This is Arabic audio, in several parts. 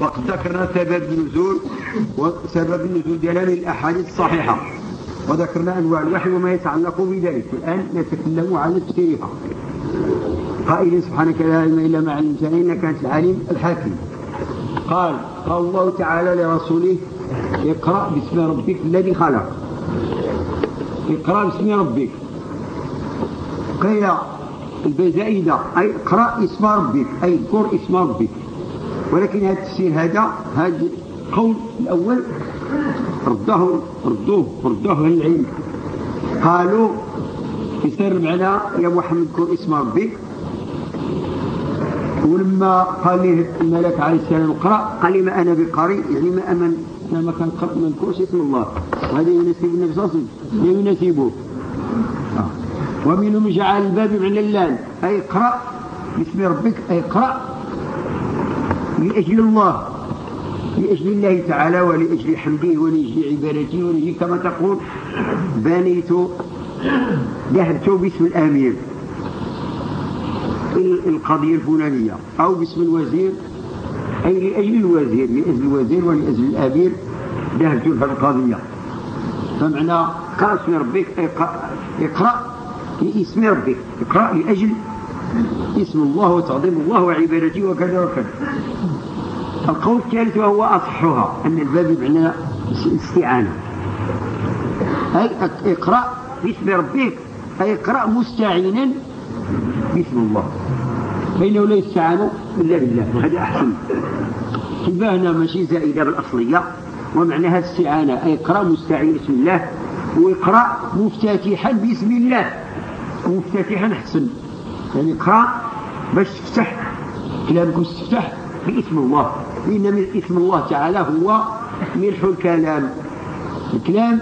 وقد ذكرنا سبب النزول وسبب النزول ديالها من الأحاديث الصحيحة. وذكرنا أنواع الوحي وما يتعلق بذلك. والآن نتكلم عن تفسيرها قائل سبحانك لا علم إلا ما علمتني إنك أنت العليم الحكيم. قال قال الله تعالى لرسوله اقرأ باسم ربك الذي خلق. اقرأ باسم ربك. قيل البزائدة أي اقرأ اسم ربك. أي اذكر اسم ربك. ولكن هذا التفسير هذا هذا القول الأول ردوه ردوه ردوه العلم قالوا يصير المعنى يا محمد اذكر اسم ربك ولما قال لي الملك عليه السلام اقرأ قال لي ما أنا بقارئ يعني ما أمن أنا ما كان ما نذكرش اسم الله. وهذا يناسب النبي صلى الله عليه وسلم. يناسبه. ومنهم جعل الباب من اللام أي اقرأ باسم ربك أي اقرأ لأجل الله لأجل الله تعالى ولأجل حمده ولأجل عبادته ولأجل كما تقول. بنيت ذهبت باسم الأمير القضية الفلانية أو باسم الوزير أي لأجل الوزير لأجل الوزير ولأجل الأمير ذهبت لها القضية. فمعنى قرأ اسم ربك اقرأ لاسم ربك اقرأ لأجل اسم الله وتعظيم الله وعبادته وكذا وكذا. القول الثالث وهو أصحها أن الباب بمعنى الاستعانة أي اقرأ باسم ربك أي اقرأ مستعينا باسم الله. فإنه لا يستعان إلا بالله هذا أحسن. هنا ماشي زائدة بالأصلية ومعناها استعانة أي اقرأ مستعين بسم الله واقرأ مفتتحا باسم الله. مفتتحا أحسن. يعني اقرأ باش تفتح كلامك تفتح باسم الله. لأن اسم الله تعالى هو ملح الكلام. الكلام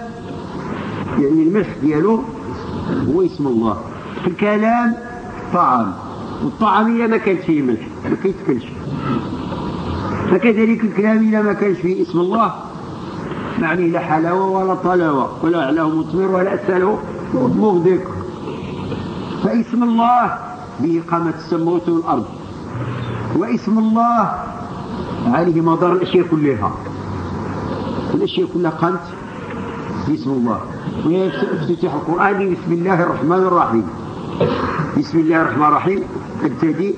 يعني الملح ديالو هو اسم الله. الكلام طعام. والطعام إذا ما كانش فيه ملح ما كيتكلش فكذلك الكلام إذا ما كانش فيه اسم الله معني لا حلاوة ولا طلاوة. ولا أعلاه مثمر ولا أسأله مغدق. فاسم الله به قامت السماوات والأرض. واسم الله عليه مدار الأشياء كلها. الأشياء كلها قامت باسم الله. ويفتتح القرآن بسم الله الرحمن الرحيم. بسم الله الرحمن الرحيم. ابتدي.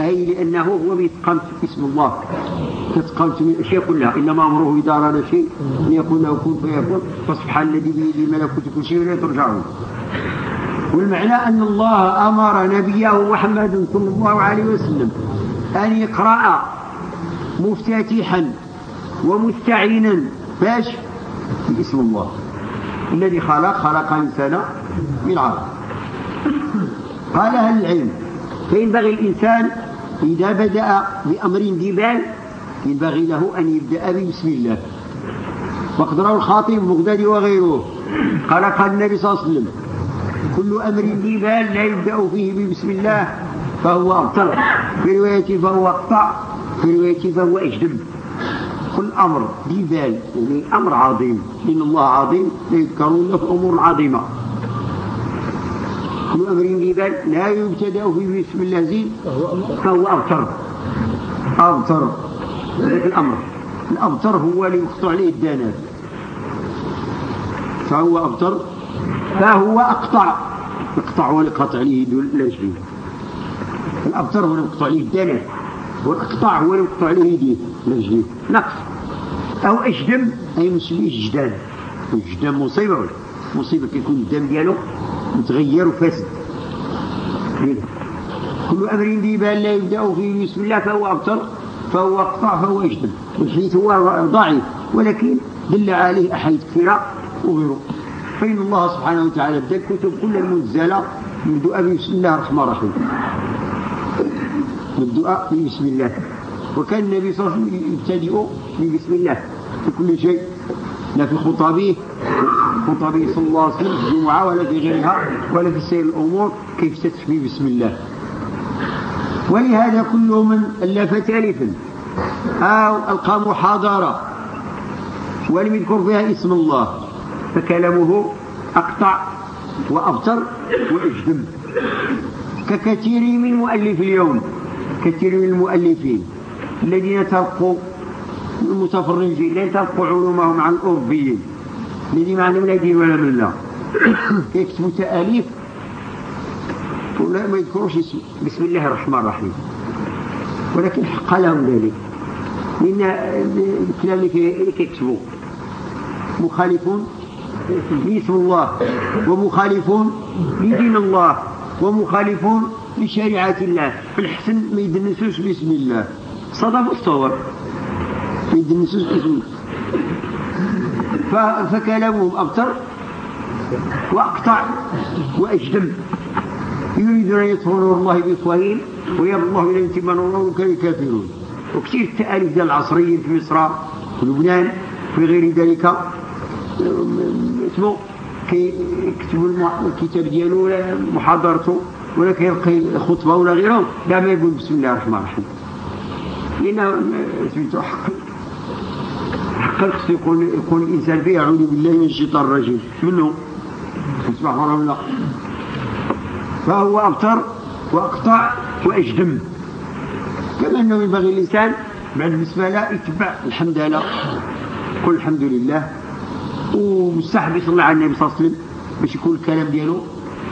أي لأنه هو بيتقمت باسم الله. تتقمت من الأشياء كلها. إنما أمره إذا أراد شيء أن يقول له كن فيكون. فسبحان الذي بيده ملكوت كل شيء ولا ترجعون. والمعنى أن الله أمر نبيه محمد صلى الله عليه وسلم أن يقرأ مفتتحا ومستعينا باش باسم الله. الذي خلق خلق الإنسان من عرق قال أهل العلم فينبغي الإنسان إذا بدأ بأمر ذي ينبغي له أن يبدأ بسم الله. وقد روى الخاطب بغداد وغيره. قال قال النبي صلى الله عليه وسلم. كل أمر ذي لا يبدأ فيه بسم الله فهو أبطل. في رواية فهو أقطع في رواية فهو أجدب كل أمر ذي بال يعني أمر عظيم. إن الله عظيم يذكرون له أمور عظيمة. كل أمر ذي بال لا يبتدأ فيه بسم الله زين فهو أبتر ذلك الأمر. الأبتر هو اللي يقطع عليه الدانات. فهو أبتر فهو أقطع. يقطع ولقطع عليه لا شيء الأبتر هو اللي يقطع عليه الدانات والإقطاع هو عليه يديه لا شيء نقص. أو أجدم أي مسلميه جدان الجدام مصيبة ولا؟ مصيبة كيكون الدم ديالو متغير وفاسد. كل أمر ذي بال لا يبدأ فيه بسم الله فهو أبتر فهو أقطع فهو أجدم والحديث هو ضعيف ولكن دل عليه أحاديث كثيرة وغيره. فإن الله سبحانه وتعالى بدأ الكتب كل المنزلة يبدأ بسم الله الرحمن الرحيم. بالدعاء بسم الله. وكان النبي صلى الله عليه وسلم يبتدئ بسم الله في كل شيء. لا في خطابه خطابه صلى الله عليه وسلم الجمعة ولا في غيرها ولا في سير الأمور كيف تتفي بسم الله. ولهذا كل من ألف تالفا أو ألقى محاضرة. ولم يذكر فيها اسم الله. فكلامه أقطع وأبتر وأجدم. ككثير من مؤلف اليوم كثير من المؤلفين الذين تلقوا المتفرجين الذين تلقوا علومهم عن الأوروبيين الذين ما عندهم لا دين ولا ملة. كيكتبوا تأليف ولا ما يذكروش بسم الله الرحمن الرحيم. ولكن حق لهم ذلك. لأن الكلام اللي كيكتبوا مخالفون لاسم الله ومخالفون لدين الله ومخالفون لشريعة الله. الحسن ما يدنسوش بسم الله. صدف الصور ما يدنسوش بسم الله. فكلامهم أبتر وأقطع وأجدم. يريدون أن يطفئوا نور الله بإفواههم ويابى الله إلى يتم نوره كالكافرون وكثير التآليف ديال العصريين في مصر في لبنان في غير ذلك. اسمه كيكتبوا الكتاب ديالو ولا محاضرته ولا كيلقي خطبة ولا غيره لا ما يقول بسم الله الرحمن الرحيم. لأن سميتو حق حق خصو يقول يقول الإنسان فيه اعوذ بالله من الشيطان الرجيم. منه. ولا. لا فهو أبتر وأقطع وأجدم. كما أنه ينبغي الانسان بعد بالنسبة له يتبع. الحمد لله. قل الحمد لله. ومستحب يصلي على النبي صلى الله عليه وسلم باش يكون الكلام ديالو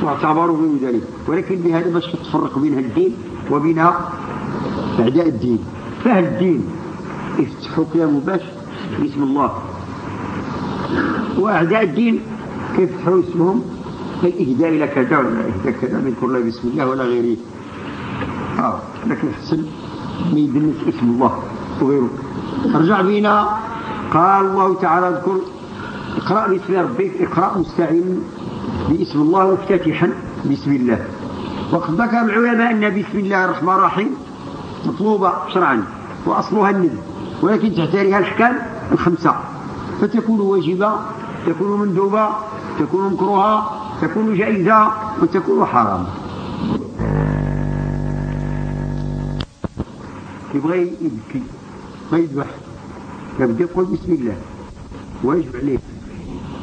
معتبر وغير ذلك. ولكن بهذا باش تفرق بين الدين وبين أعداء الدين. فأهل الدين يفتحوا كلامه باش بسم الله. وأعداء الدين كيفتحوا اسمهم الاهداء إلى كذا ولا إهداء كذا من كل بسم الله ولا غيره. آه لكن حسن ما يدنس اسم الله وغيره. رجع بينا. قال الله تعالى اذكر اقرأ باسم ربك اقرأ مستعين باسم الله مفتتحا. بسم الله. وقد ذكر العلماء أن بسم الله الرحمن الرحيم مطلوبة شرعا وأصلها الندب ولكن تحتاريها الأحكام الخمسة. فتكون واجبة تكون مندوبة تكون مكروهة تكون جائزة وتكون حرام. يبغى يبكي ما يذبح. يبدأ يقول بسم الله. واجب عليه.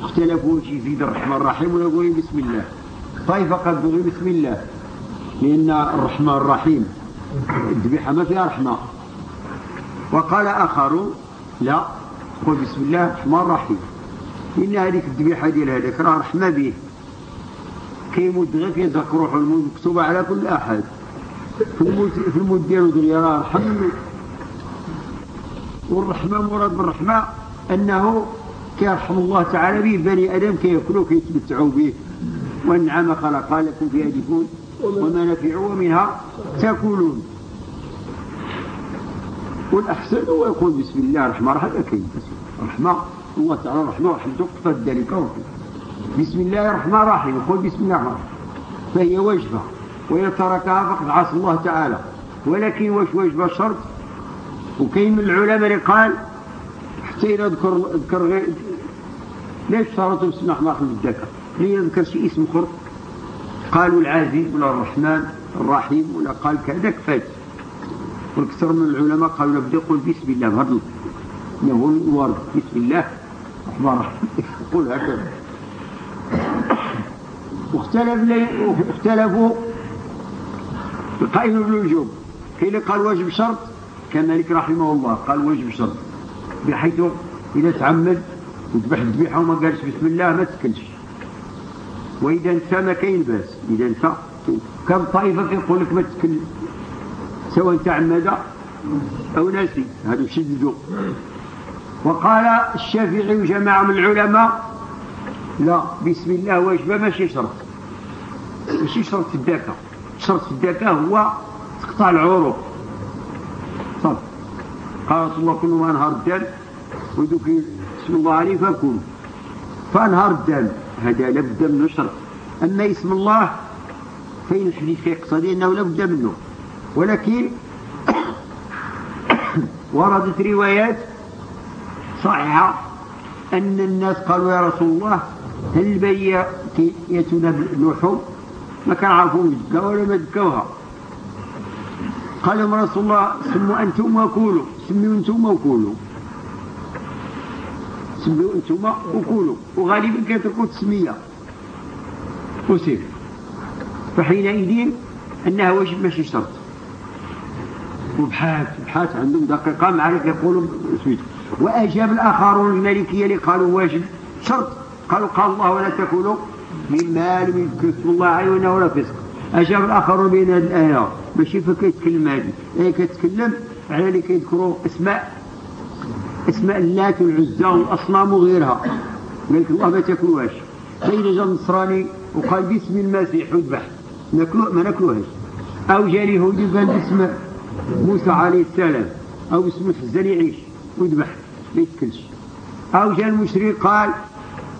اختلفوا شي في الرحمن الرحيم ولا يقول بسم الله. طائفة قد تقول بسم الله. لأن الرحمن الرحيم. الذبيحة ما فيها رحمة. وقال آخر لا قل بسم الله الرحمن الرحيم. لأن هذيك الذبيحة ديال هذاك راه رحمة به. كيموت غير كيزهق روحه مكتوبة على كل أحد. في الموت في الموت ديالو ديال راه رحم والرحمة مراد بالرحمة أنه كيرحم الله تعالى به بني آدم كيأكلوا كيتمتعوا به. والنعم خلق لكم فيها دفون ومنافع ومنها تأكلون. والاحسن هو يقول بسم الله الرحمن الرحيم. هذا كاين رحمه الله تعالى رحمه ورحمته قصد ذلك بسم الله الرحمن الرحيم. يقول بسم الله الرحمن فهي وجبة. وإذا تركها فقد عصى الله تعالى. ولكن واش وجبة شرط وكاين من العلماء اللي قال حتى يذكر ذكر غير ليش صارت بسم الله الرحمن بالذكر ليه يذكر اسم اخر قالوا العزيز ولا الرحمن الرحيم ولا قال كذا كفات والكثر من العلماء قالوا نبدا يقول بسم الله بهذا هو الورد بسم الله. الرحمن الرحيم يقول هكذا. واختلف اختلفوا قائل بالوجوب كاين قال واجب شرط. كمالك رحمه الله قال واجب شرط. بحيث إذا تعمد وذبح الذبيحة وما قالش بسم الله ما تكلش وإذا انسى ما كاين باس إذا انسى كم طائفة كيقول لك ما تكل سواء تعمد أو ناسي. هذا شددوا وقال الشافعي وجماعة من العلماء لا بسم الله واجبة ماشي شرط. ماشي شرط في الدكة شرط في الدكة هو تقطع العروق. صح قال رسول الله كل ما انهار الدم ودوك اسم الله عليه فكل فانهار الدم هذا لابد من شرط أما اسم الله فين الحديث يقتضي إنه لابد منه. ولكن وردت روايات صحيحة أن الناس قالوا يا رسول الله هل البيع يتنا اللحوم ما كان عرفوا يدكا ولا ما دكوها قال لهم رسول الله سموا أنتم وكولوا سموا أنتم وكولوا سموا أنتم وكولوا وغالبا كتكون تسمية. وسير. فحينئذ أنها واجب ماشي شرط. وبحث بحث عندهم دقيقة معرفة يقولوا سميت وأجاب الآخرون المالكية اللي قالوا واجب شرط. قالوا قال الله ولا تكونوا مما لم يذكر اسم الله عيونا ولا فسق. أجاب الآخرون بين هذه الآية. ماشي فكيتكلم هذه. هي كتكلم على اللي كيذكروا أسماء أسماء اللات والعزى والأصنام وغيرها. قال لك الله ما تاكلوهاش فإذا جا النصراني وقال باسم المسيح وذبح ناكلو ما ناكلوهاش. أو جا اليهودي قال باسم موسى عليه السلام. أو باسم الحزن يعيش وذبح ما يتكلش. أو جا المشرك قال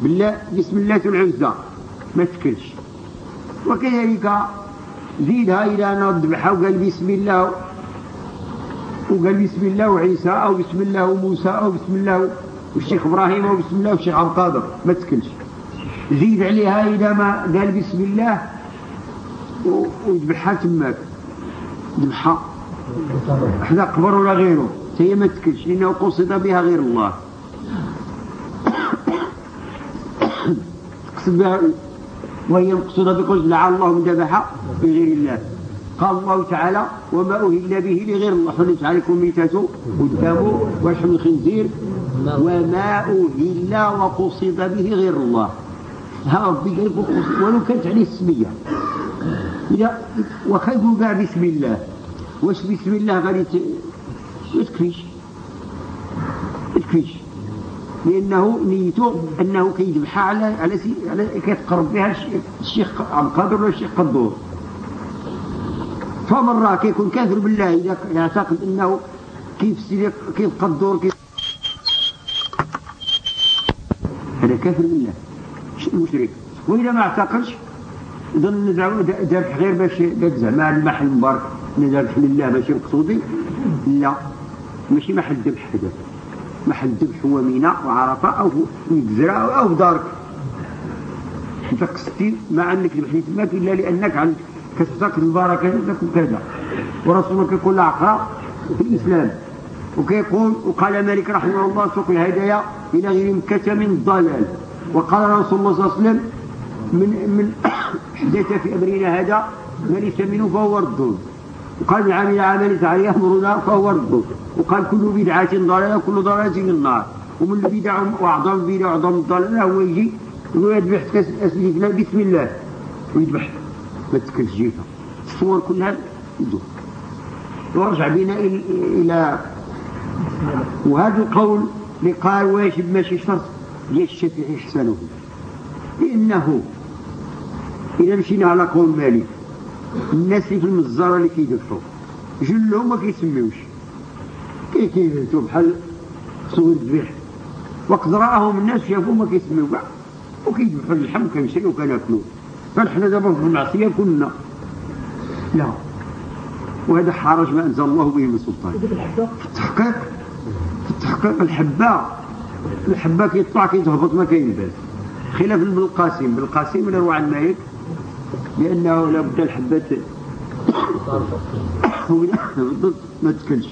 بالله بسم الله العزى ما تكلش. وكذلك زيدها إلى أن ذبحها وقال بسم الله. وقال بسم الله وعيسى أو بسم الله وموسى أو بسم الله والشيخ إبراهيم أو بسم الله والشيخ عبد القادر ما تكلش زيد عليها إذا ما قال بسم الله وذبحها تماك. ذبحها حدا قبر ولا غيره؟ هي ما تكلش لأنه قصد بها غير الله. تقصد بها وهي مقصودة بقول لعل الله ذبح بغير الله. قال الله تعالى وما أهل به لغير الله حرمت عليكم ميتة والدم ولحم الخنزير وما أهل وقصد به غير الله. ها ربي قال ولو كانت عليه السمية. إذا وخيبوا كاع بسم الله. واش بسم الله غادي ما تكفيش ما تكفيش لأنه نيته أنه كيذبحها على على على كيتقرب بها الشيخ عبد القادر ولا الشيخ قدور فمرة كيكون كافر بالله إذا يعتقد أنه كيف كيف قدور كيف هذا كافر بالله مشرك. وإذا ما اعتقدش ظن ذبح غير باش زعما المحل مبارك ذبح لله ماشي مقصودي لا ماشي محل ذبح هذا محل ذبح هو ميناء وعرفة أو الجزيرة أو دارك. أنت قصدتي ما عندك ذبح إلا لأنك عندك كتعتقد البركة عندك وكذا ورسولك يقول عقاء في الإسلام. وكيقول وقال مالك رحمه الله سوق الهدايا إلى غير من الضلال وقال رسول الله صلى الله عليه وسلم من من حدث في أمرنا هذا ما ليس منه فهو ردود وقال من عمل عمل عليه أمرنا فهو ردود وقال كل بدعة ضلالة كل ضلالة في النار. ومن البدع وأعظم البدع وأعظم الضلالة هو يجي يقول يذبح بسم الله. ويذبح. ما تكلش جيفها الصور كلها يدور. ورجع بنا إلى وهذا القول اللي قال واجب ماشي شرط. ديال الشافعي حسنه لأنه إذا مشينا على قول مالك الناس اللي في المزارة اللي كيدفعوا جلهم ما كيسميوش. كي بحال صور الذبح وقت رآهم الناس شافوا ما كيسميو. كاع وكيذبحوا اللحم كنشريو وكناكلو. فنحن دابا في المعصية كنا لا. وهذا حرج ما أنزل الله به من سلطان. في التحقيق في التحقيق. الحبة. الحبة كيطلع كيتهبط ما كاين خلاف ابن القاسم ابن القاسم روى عن مالك بأنه لابد الحبة هبطت ما تكلش.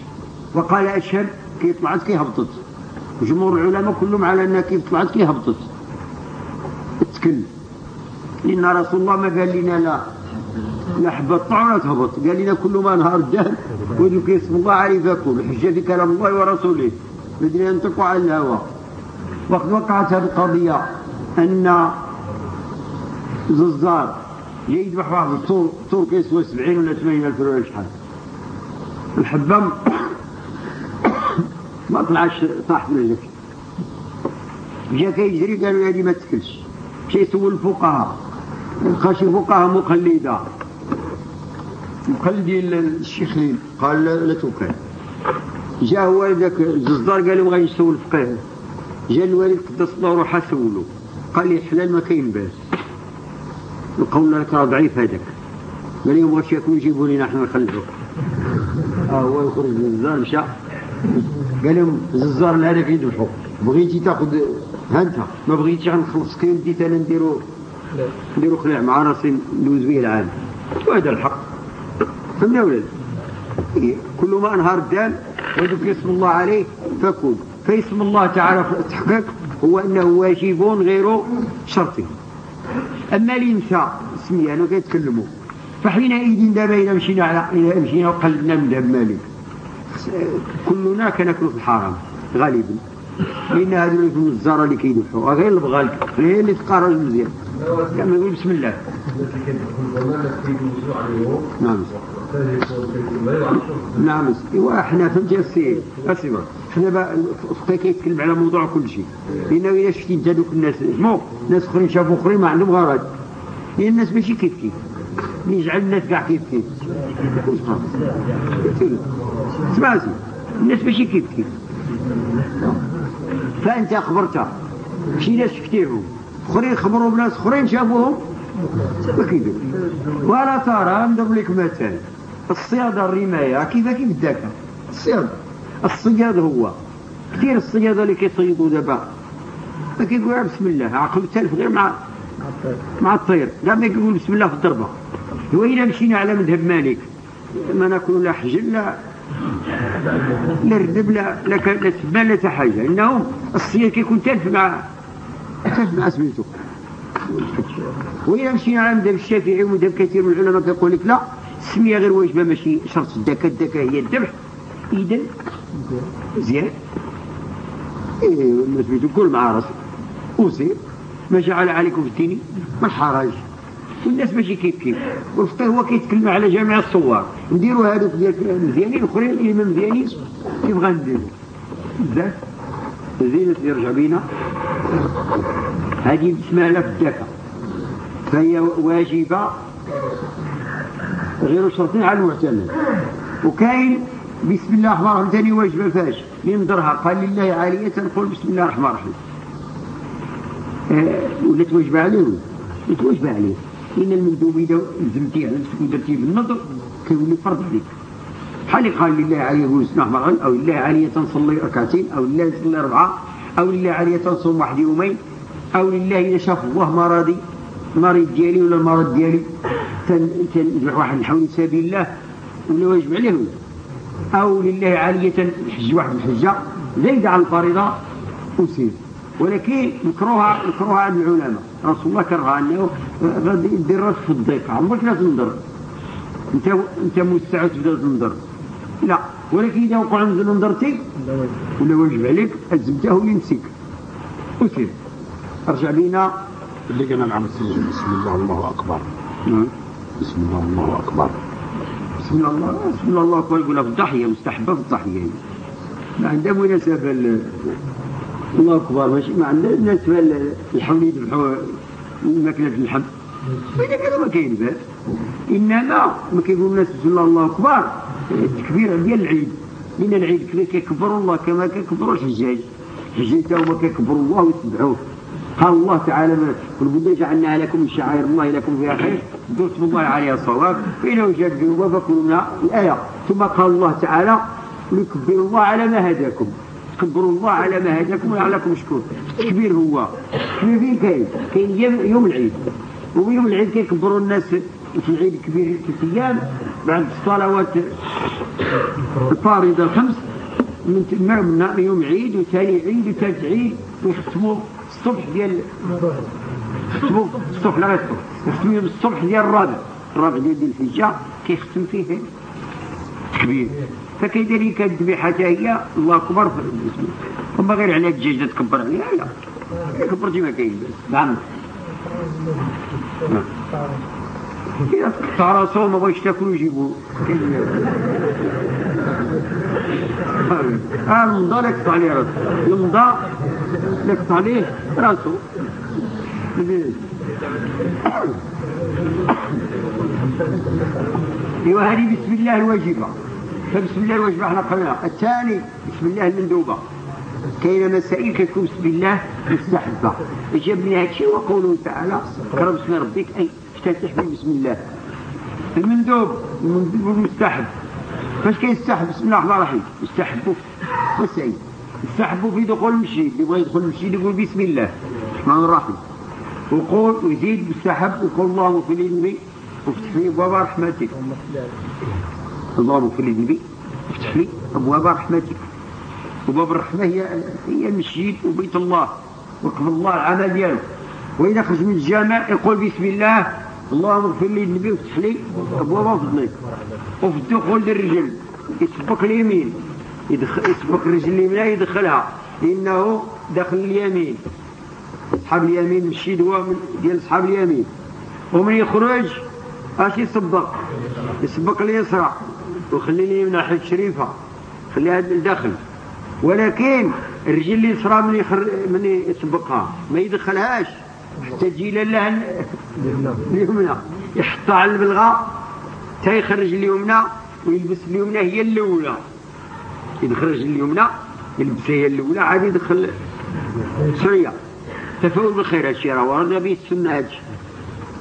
وقال أشهد كي طلعت كي هبطت جمهور العلماء كلهم على أنها كيف طلعت كي هبطت تكل لأن رسول الله ما قال لنا لا. لا حبة طلع تهبط. قال لنا كل ما نهار الدهر وذكر اسم الله فكل الحجة في كلام الله ورسوله. بدنا ينطقوا على الهوى. وقد وقعت هذه القضية أن ززار يذبح واحد الطور طور كيسوى 70 ولا 80 ألف ولا شحال. الحبة ما طلعش طاح في رجلك جا كيجري قالوا هذه ما تكلش. مشى يسول الفقهاء. لقى شي فقهاء مقلدة. مقلدين الشيخين. قال لا, توكل جا هو ذاك الززار قال له غادي نسول الفقيه جا الوالد قدس الله روحه سولو. قال لي الحلال ما كاين باس. القول لك راه ضعيف هذاك. قال لهم واش يكون جيبوا لنا إحنا نخلفوه آه هو يخرج من الززار مشى. قال لهم الززار هذاك يذبحوا بغيتي تاخذ ها انت ما بغيتيش غنخلصك يديت أنا نديرو. نديرو خلع مع راسي ندوز به العام وهذا الحق. فهمنا ولا إيه. كل ما أنهار الدم وذكر اسم الله عليه فكل فاسم الله تعالى في التحقيق هو إنه واجب غير شرطي أما ينسى سمي أنا كيتكلموا. فحينئذ دابا إلى مشينا على إلى مشينا وقلبنا من ذهب مالك. كلنا كناكلوا في الحرام غالبا. لأن هذو اللي في النزاره اللي كيذبحوا غير البغال هي اللي تقارن مزيان. كما يقول بسم الله. نعم. نعم. إيوا حنا فهمتي السي اسيبا حنا بقى كيتكلم على موضوع كل شيء. لأنه الا شفتي إنت دوك الناس مو ناس أخرين شافوا أخرين ما عندهم غرض. لأن الناس ماشي كيف كيف يجعل الناس كاع كيف كيف سمعتي الناس ماشي كيف كيف فأنت اخبرتها شي ناس شفتيهم أخرين خبروا بناس أخرين شافوهم ما كيدير ولا ترى نضرب لك مثال. الصيادة الرماية. كيف كيف الدكا الصياد الصياد هو. كثير الصيادة اللي كيصيدوا دابا. كيقول بسم الله. عقل تلف غير مع مع الطير. لا ما يقول بسم الله في الضربة. هو إذا مشينا على مذهب مالك. ما ناكل لا حجل لا لا ردب لا لا لا سبان لا حاجة إنهم الصياد كيكون تلف مع تلف مع سميتو وإذا مشينا على مذهب الشافعي ومذهب كثير من العلماء كيقول لك لا السمية غير واجبة ماشي شرط الدكا الدكا هي الذبح. إذا زين. إيه سميتو كل مع راسك وسير ما جعل عليكم في الدين؟ ما الحرج. والناس ماشي كيف كيف. والفقيه هو كيتكلم على جميع الصور. نديروا هذوك ديال مزيانين الاخرين اللي ما مزيانين كيف غنديروا؟ بزاف زينة يرجع بينا. هذه اسمها لا في الدكا فهي واجبة غير شرط على المعتمد. وكاين بسم الله الرحمن الرحيم ثاني واجبة فاش لنضرها قال لله عالية نقول بسم الله الرحمن الرحيم. آه ولا توجب عليه. ولا توجب عليه. لأن المندوب إذا لزمتي على نفسك ودرتي بالنظر كيولي فرض عليك. بحال قال لله عليه يقول الله الرحمن أو لله عليه تنصلي ركعتين أو لله تصلي أربعة أو لله عليه تصوم واحد يومين أو لله إذا شاف الله مرضي المريض ديالي ولا المرض ديالي تنذبح واحد نحول سبيل الله ولا واجب عليه. أو لله عالية الحج واحد الحجة زايدة على الفريضة وسير. ولكن مكروها مكروها عند العلماء. رسول الله كره أنه غادي يدير في الضيق عمرك لا تنظر. انت أنت مستعد تبدأ تنظر. لا. ولكن إذا وقع نزل نظرتي ولا واجب عليك الزمته يمسك وسير أرجع بينا اللي قلنا نعم بسم الله الله أكبر. نعم. بسم الله الله أكبر. بسم الله بسم الله الله أكبر. يقولها في الضحيه مستحبة في الضحية. ما عندها مناسبة الله أكبر ماشي. ما عندنا مناسبه الحمل يذبحوا ماكلة اللحم اذا كانوا ما كاين باس انما ما كيقول الناس بسم الله الله أكبر. التكبير ديال العيد. من العيد كذا كيكبروا الله كما كيكبروا الحجاج. الحجاج تا هما كيكبروا الله ويسبحوه قال الله تعالى قل بد جعلناها لكم شعائر الله لكم فيها خير. ذكرتم الله عليها الصواب. فإن وجد جنوبا فكلوا منها الآية. ثم قال الله تعالى ليكبر الله على ما هداكم. تكبروا الله على ما هداكم ولعلكم مشكور التكبير هو. التكبير فين كاين كاين يوم العيد. ويوم العيد كيكبروا الناس. في العيد الكبير ست أيام بعد الصلوات الفارضة الخمس. من من يوم عيد وثاني عيد وثالث عيد. ويختموا الصبح ديال يختموا الصبح لا يختموا يختموا الصبح ديال الرابع. الرابع ديال الحجة كيختم فيه التكبير فكذلك الذبيحة هي؟ الله أكبر. ثم غير على الدجاج تكبر عليها لا. كبرتي ما كاين نعم. إذا تقطع راسه ما بغيش تاكل يجيبوا آه المضى لا يقطع عليه راسه المضى لا يقطع عليه رأسه. ايوا هذه بسم الله الواجبة. فبسم الله الواجبة إحنا قلنا الثاني بسم الله المندوبة. كاين مسائل كتكون بسم الله مستحبة. جاب من هذا الشيء وقوله تعالى اقرا باسم ربك. أي افتتح بسم الله. المندوب المندوب المستحب. فاش كيستحب؟ بسم الله الرحمن الرحيم. يستحبوا مسائل يستحبوا في دخول المسجد اللي بغى يدخل المسجد يقول بسم الله. الرحمن الرحيم. وقول ويزيد مستحب وقول اللهم في النبي وافتح لي ابواب رحمتك. اللهم اغفر لي ذنبي افتح لي. ابواب رحمتك وباب الرحمه هي هي المسجد وبيت الله. وقف الله العمل ديالو. وإذا خرج من الجامع يقول بسم الله. اللهم اغفر لي ذنبي وافتح لي. ابواب فضلك وفي الدخول للرجل يسبق اليمين. يدخل يسبق رجل اليمنى يدخلها. لأنه دخل اليمين. أصحاب اليمين مشي دواء ديال أصحاب اليمين. ومن يخرج اش يسبق يسبق اليسرى. وخلي اليمنى حيت شريفة خليها لداخل ولكن الرجل اليسرى من يخر من يسبقها ما يدخلهاش. حتى تجي لها اليمنى. يحطها على البلغة حتى يخرج اليمنى ويلبس اليمنى هي الأولى. يدخل اليمنى يلبسها هي الأولى عاد يدخل سريع تفاؤل بالخير هادشي راه ورد به السنة هادشي.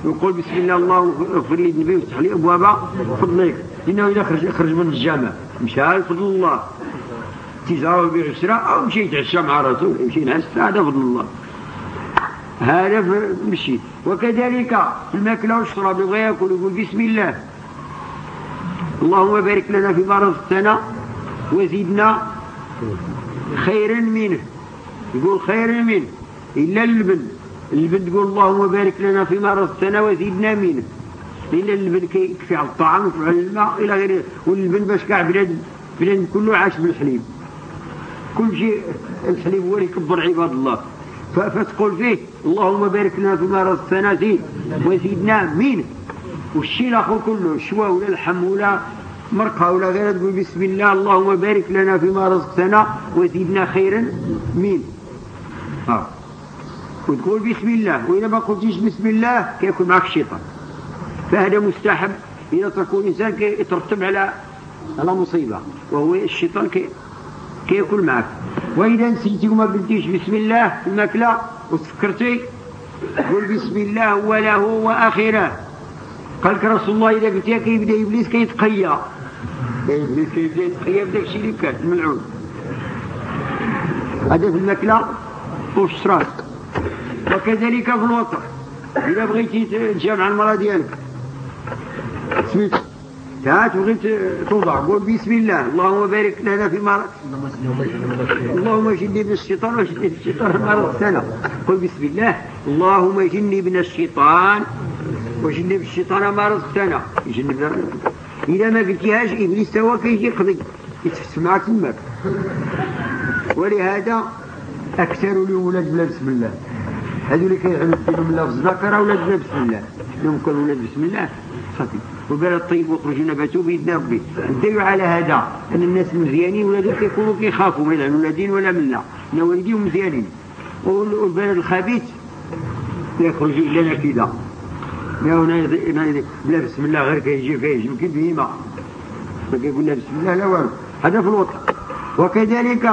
يقول بسم الله اللهم اغفر لي ذنبي وافتح لي ابواب فضلك لأنه إذا خرج خرج من الجامع مشى فضل الله. تجاره بعشرة أو مشي يتعشى مع رسول يمشي نعس هذا فضل الله. هذا مشي. وكذلك الماكلة والشراب يبغى يأكل يقول بسم الله. اللهم بارك لنا فيما رزقتنا وزدنا خيرا منه. يقول خيرا منه إلا اللبن اللبن تقول اللهم بارك لنا فيما رزقتنا وزدنا منه. إلا اللبن كيكفي على الطعام وفي الماء إلى غيره واللبن باش كاع بلاد بلاد كله عاش بالحليب. كل شيء الحليب هو اللي يكبر عباد الله. فتقول فيه اللهم بارك لنا فيما رزقتنا زيد وزدنا منه. والشيء الآخر كله الشوا ولا اللحم ولا مرقه ولا غيره تقول بسم الله اللهم بارك لنا فيما رزقتنا وزدنا خيرا منه. آه. وتقول بسم الله وإذا ما قلتيش بسم الله كيكون معك الشيطان فهذا مستحب إذا تركوا الإنسان يترتب على على مصيبة وهو الشيطان كي كيكون معك. وإذا نسيتي وما قلتيش بسم الله الماكلة وتفكرتي قول بسم الله أوله وآخره. قال لك رسول الله إذا قلتيها كيبدا إبليس كيتقيا إبليس كيبدا يتقيأ بداك الشيء اللي كان الملعون هذا في الماكلة والشراب وكذلك في الوطن. إذا بغيتي تجمع المرأة ديالك سميت تعال بغيت توضع. قول بسم الله. اللهم بارك لنا في مرض. اللهم جنبنا الشيطان وجنبنا الشيطان. ما رزقتنا قل بسم الله. اللهم جنبنا الشيطان وجنب الشيطان. ما رزقتنا يجنبنا إذا ما قلتيهاش إبليس توا كيجي يقضي يتفت معك تماك. ولهذا أكثر الولاد بلا بسم الله. هذو اللي كيعملوا فيهم الله في الزناقره ولادنا بسم الله. يوم كل ولاد بسم الله؟ صافي وقال الطيب وخرج نباته بيد ربي الدليل على هذا أن الناس مزيانين ولادهم كيكونوا كيخافوا يلعنوا ولادين ولا منا ان والديهم مزيانين. والبلد الخبيث يخرج لنا كذا بلا بسم الله غير كيجي كيجي يمكن بهما ما. كيقول بسم الله لا والو. هذا في الوطن. وكذلك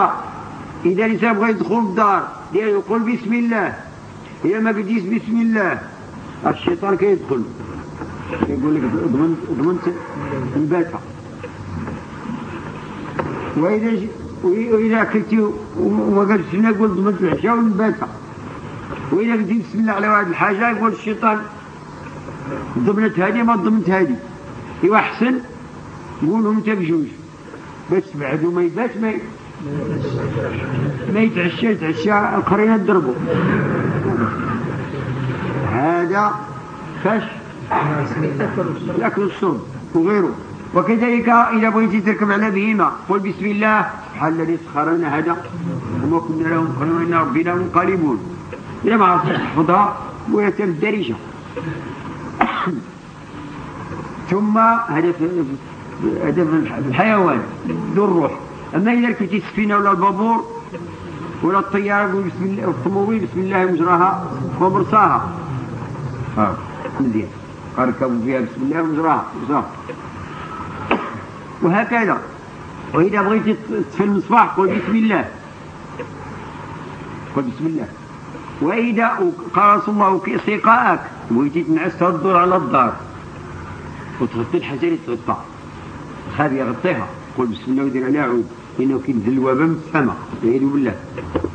إذا الإنسان بغى يدخل الدار ديالو يقول بسم الله. إذا ما قديش بسم الله. الشيطان كيدخل. يقول لك ضمنت ضمنت الباتة وإذا وإذا وما قالش لنا قول ضمنت العشاء والباتة وإذا قلتي بسم على واحد الحاجة يقول الشيطان ضمنت هذه ما ضمنت هذه. إيوا أحسن قولهم أنت بجوج. باش تبعدوا ما يبات ما ما يتعشى يتعشى القرينة تضربه. هذا فش يأكل الصوم وغيره. وكذلك إذا بغيتي تركب على بهيمة قل بسم الله سبحان الذي سخرنا هذا؟ وما كنا لهم قالوا إن ربنا منقلبون. إذا ما عرفتش تحفظها ويتم الدرجة ثم هذا هذا في الحيوان ذو الروح. أما إذا ركبتي السفينة ولا البابور ولا الطيارة بسم الله الطموبيل بسم الله مجراها ومرساها ها اركبوا فيها بسم الله ومجراها وهكذا. وإذا بغيتي تطفي المصباح قل بسم الله. قل بسم الله. وإذا قال رسول الله سقاءك بغيتي تنعس تهضر على الدار. وتغطي الحجر تغطى. خابية غطيها قل بسم الله ودير عليها عود إنه كينزل الوباء من السماء. والعياذ بالله.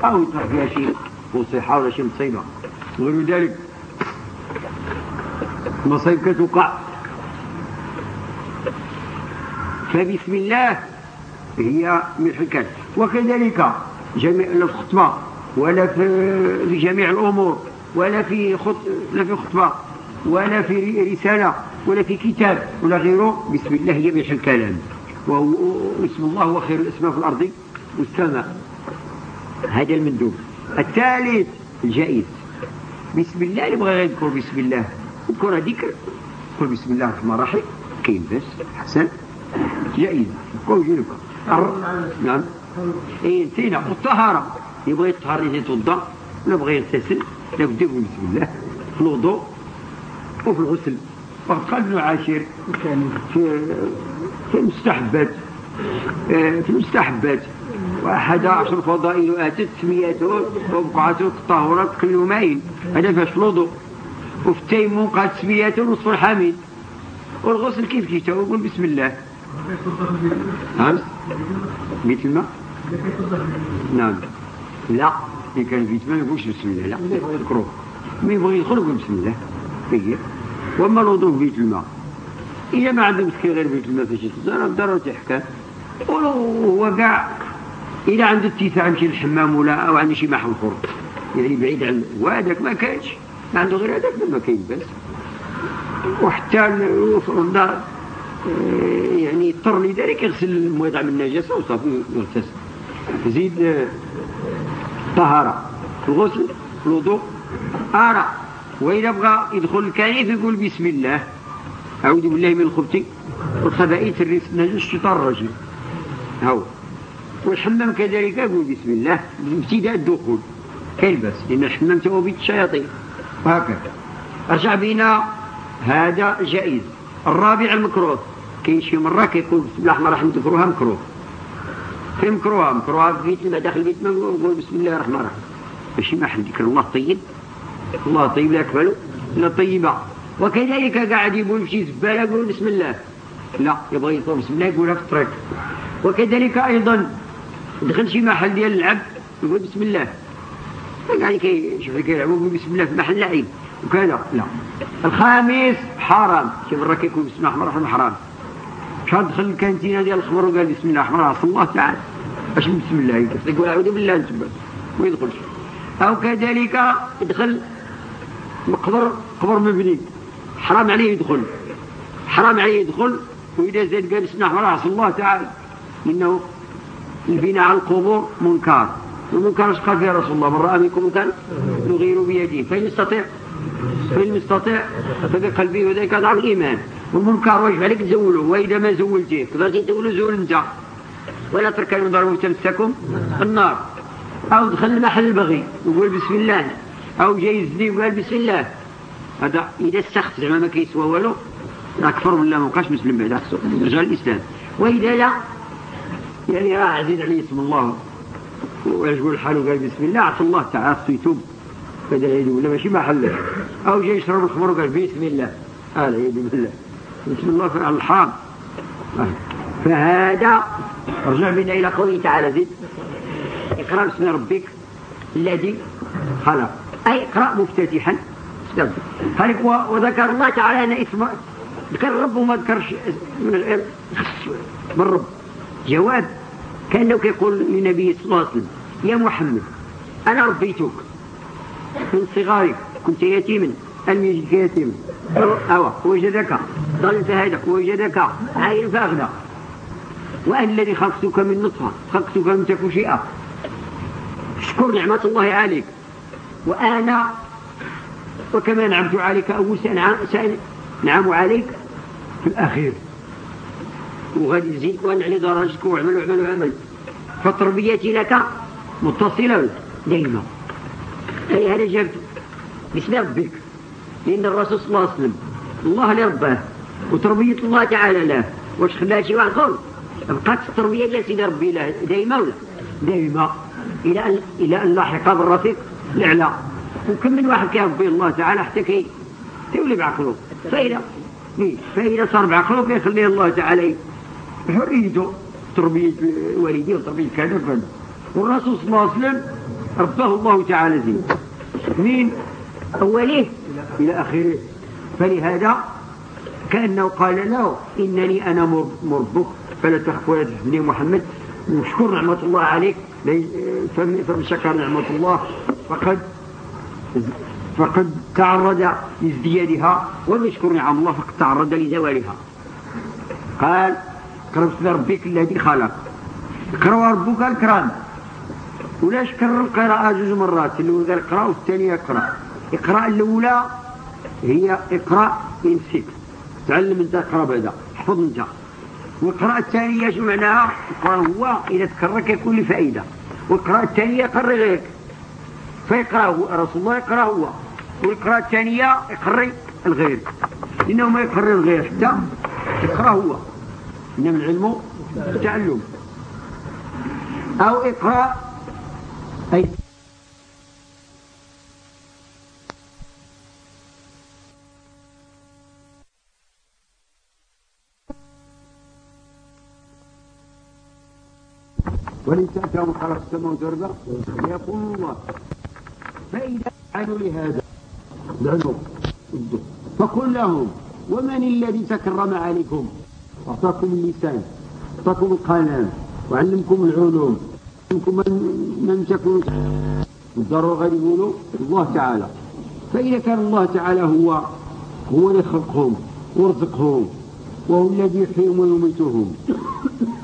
أو يطرح فيها شيء. مصيحة ولا شيء مصيبة. وغير ذلك. مصيب كتوقع فبسم الله هي من الحكاية وكذلك جميع الخطبة ولا في جميع الأمور ولا في خط... لا في خطبة ولا في رسالة ولا في كتاب ولا غيره. بسم الله هي الكلام. واسم الله هو خير الأسماء في الأرض. والسماء هذا المندوب. الثالث الجائز. بسم الله اللي بغى يذكر بسم الله. يذكر ذكر. قل بسم الله الرحمن الرحيم. كاين بس؟ حسن جائز كوجي نعم. اي نسينا والطهارة يبغى يطهر يتوضا ولا بغى يغتسل. لابد يقول بسم الله. في الوضوء وفي الغسل. وقد قال ابن عاشر في المستحبات. آه، في المستحبات. وأحد عشر فضائل آتت سميته وبقعته الطهورات كل يومين. هذا فاش الوضوء. وفي التيمم قال سميته نصف الحميد. والغسل كيف كيف؟ يقول بسم الله. بيت الماء نعم. لا. إن كان بيت الماء ما يقولش بسم الله. لا. يذكروه ما يبغي يدخل يقول بسم الله. هي وأما الوضوء في بيت الماء إذا ما عنده مسكين غير بيت الماء فاش يتزرع ضروري تحكى ولو هو كاع إذا عنده اتساع يمشي للحمام ولا أو عنده شي محل خر يعني بعيد عن وهذاك ما كاينش. ما عنده غير هذاك ما كاين بس وحتى الدار آه، يعني يضطر لذلك يغسل الموضع من النجاسة وصافي يغتسل. زيد آه، طهارة الغسل الوضوء آرة وإذا بغى يدخل الكنيف يقول بسم الله. أعوذ بالله من الخبث والخبائث الريف. النجس الشيطان الرجيم هو والحمام كذلك يقول بسم الله. ابتداء الدخول. كالبس لأن الحمام تو بيت الشياطين. وهكذا. أرجع بنا هذا جائز. الرابع المكروه. كاين شي مرة كيقول بسم الله الرحمن الرحيم تكروها مكروه. في مكروهة مكروهة في بيت ما داخل البيت ما نقول بسم الله الرحمن الرحيم. ماشي ما حد ذكر الله طيب. الله طيب لا يقبل إلا طيبة. وكذلك قاعد يقول يمشي زبالة يقول بسم الله. لا يبغى يطلب بسم الله يقولها في الطريق. وكذلك أيضا دخل شي محل ديال اللعب يقول بسم الله. يعني كيشوف كيلعبوا يقول بسم الله في محل لعب وكذا. لا. الخامس حرام. شي مره كيكون بسم الله الرحمن الرحيم حرام. شحال دخل الكانتينة ديال الخمر وقال بسم الله الرحمن الرحيم. الله تعالى. اش بسم الله يقول. أعوذ بالله نتبع ما يدخلش. أو كذلك يدخل مقبر قبر مبني. حرام عليه يدخل. حرام عليه يدخل. وإذا زاد قال بسم الله الرحمن الرحيم. الله تعالى. إنه البناء على القبور منكر. والمنكر اش قال فيه رسول الله من رأى منكم منكر يغير بيده فإن يستطيع فإن يستطيع فبقلبه وذلك ضعف الإيمان. والمنكر واجب عليك تزوله وإذا ما زولتيه تقدر تزوله زول أنت. ولا تركنوا ضربوا تمسكم النار. أو دخل المحل البغي ويقول بسم الله أو جاي يزني وقال بسم الله. هذا إذا استخف زعما ما كيسوى والو. اكفر بالله ما بقاش مسلم بعد رجع الإسلام. وإذا لا يعني راه عزيز عليه اسم الله. ويقول حاله قال بسم الله عطى الله تعالى يتوب. بدل يدي ولا ماشي محله أو جاي يشرب الخمر وقال بسم الله. قال يدي بالله بسم الله في الحرام فهذا رجع بنا إلى قوله تعالى زيد اقرأ باسم ربك الذي خلق. أي اقرأ مفتتحا. خلق وذكر الله تعالى أن اسم ذكر الرب وما ذكرش من بالرب جواب. كأنه يقول للنبي صلى الله عليه وسلم يا محمد أنا ربيتك. من صغارك كنت يتيما أم يجدك يتيما. أو وجدك ضل فهدك وجدك عائل فأغنى وأنا الذي خلقتك من نطفة خلقتك من تكون شيئا. اشكر نعمة الله عليك. وأنا وكما نعمت عليك أول سأنعم عليك في الأخير. وغادي يزيد وان على درجتك واعمل واعمل واعمل فتربيتي لك متصلة دائما أي هذا جاب باسم ربك. لأن الرسول صلى الله عليه وسلم الله اللي رباه وتربية الله تعالى له واش خلاها شي واحد آخر؟ بقات التربية ديال سيدي ربي له دائما ولا؟ دائما إلى أن إلى أن لاحق بالرفيق الأعلى وكم من واحد كيربي الله تعالى حتى كي تولي بعقله. فإذا فإذا صار بعقله كيخليه الله تعالى حريته تربية والديه وتربية كذا كذا والرسول صلى الله عليه وسلم رباه الله تعالى زين. من أوله إلى آخره. فلهذا كأنه قال له إنني أنا مربك فلا تخف ولا تحزني محمد. واشكر نعمة الله عليك. فمن شكر نعمة الله. فقد فقد تعرض لازديادها. ومن يشكر نعم الله فقد تعرض لزوالها. قال اقرأ باسم ربك الذي خلق اقرأ ربك الكرام ولاش كرر القراءة جوج مرات الأولى اقرأ والثانية اقرأ اقرأ الأولى هي اقرأ نسيت تعلم انت اقرأ بعدا. احفظ انت. والقراءة الثانية شو معناها؟ هو إذا تكرر كيكون له فائدة. والقراءة الثانية يقري غيرك فيقرأ هو رسول الله يقرأ هو. والقراءة الثانية يقري الغير. إنه ما يقرر الغير. حتى يقرأ هو. إنما العلم التعلم أو إقراء أي. ولن تأتهم خلق السماء والأرض يقول الله فإذا فعلوا لهذا؟ لعنوا فقل لهم ومن الذي تكرم عليكم؟ أعطاكم اللسان أعطاكم القلم وعلمكم العلوم علمكم من تكونوا الضرورة غادي يقولوا الله تعالى. فإذا كان الله تعالى هو هو اللي خلقهم ورزقهم وهو الذي يحييهم ويميتهم.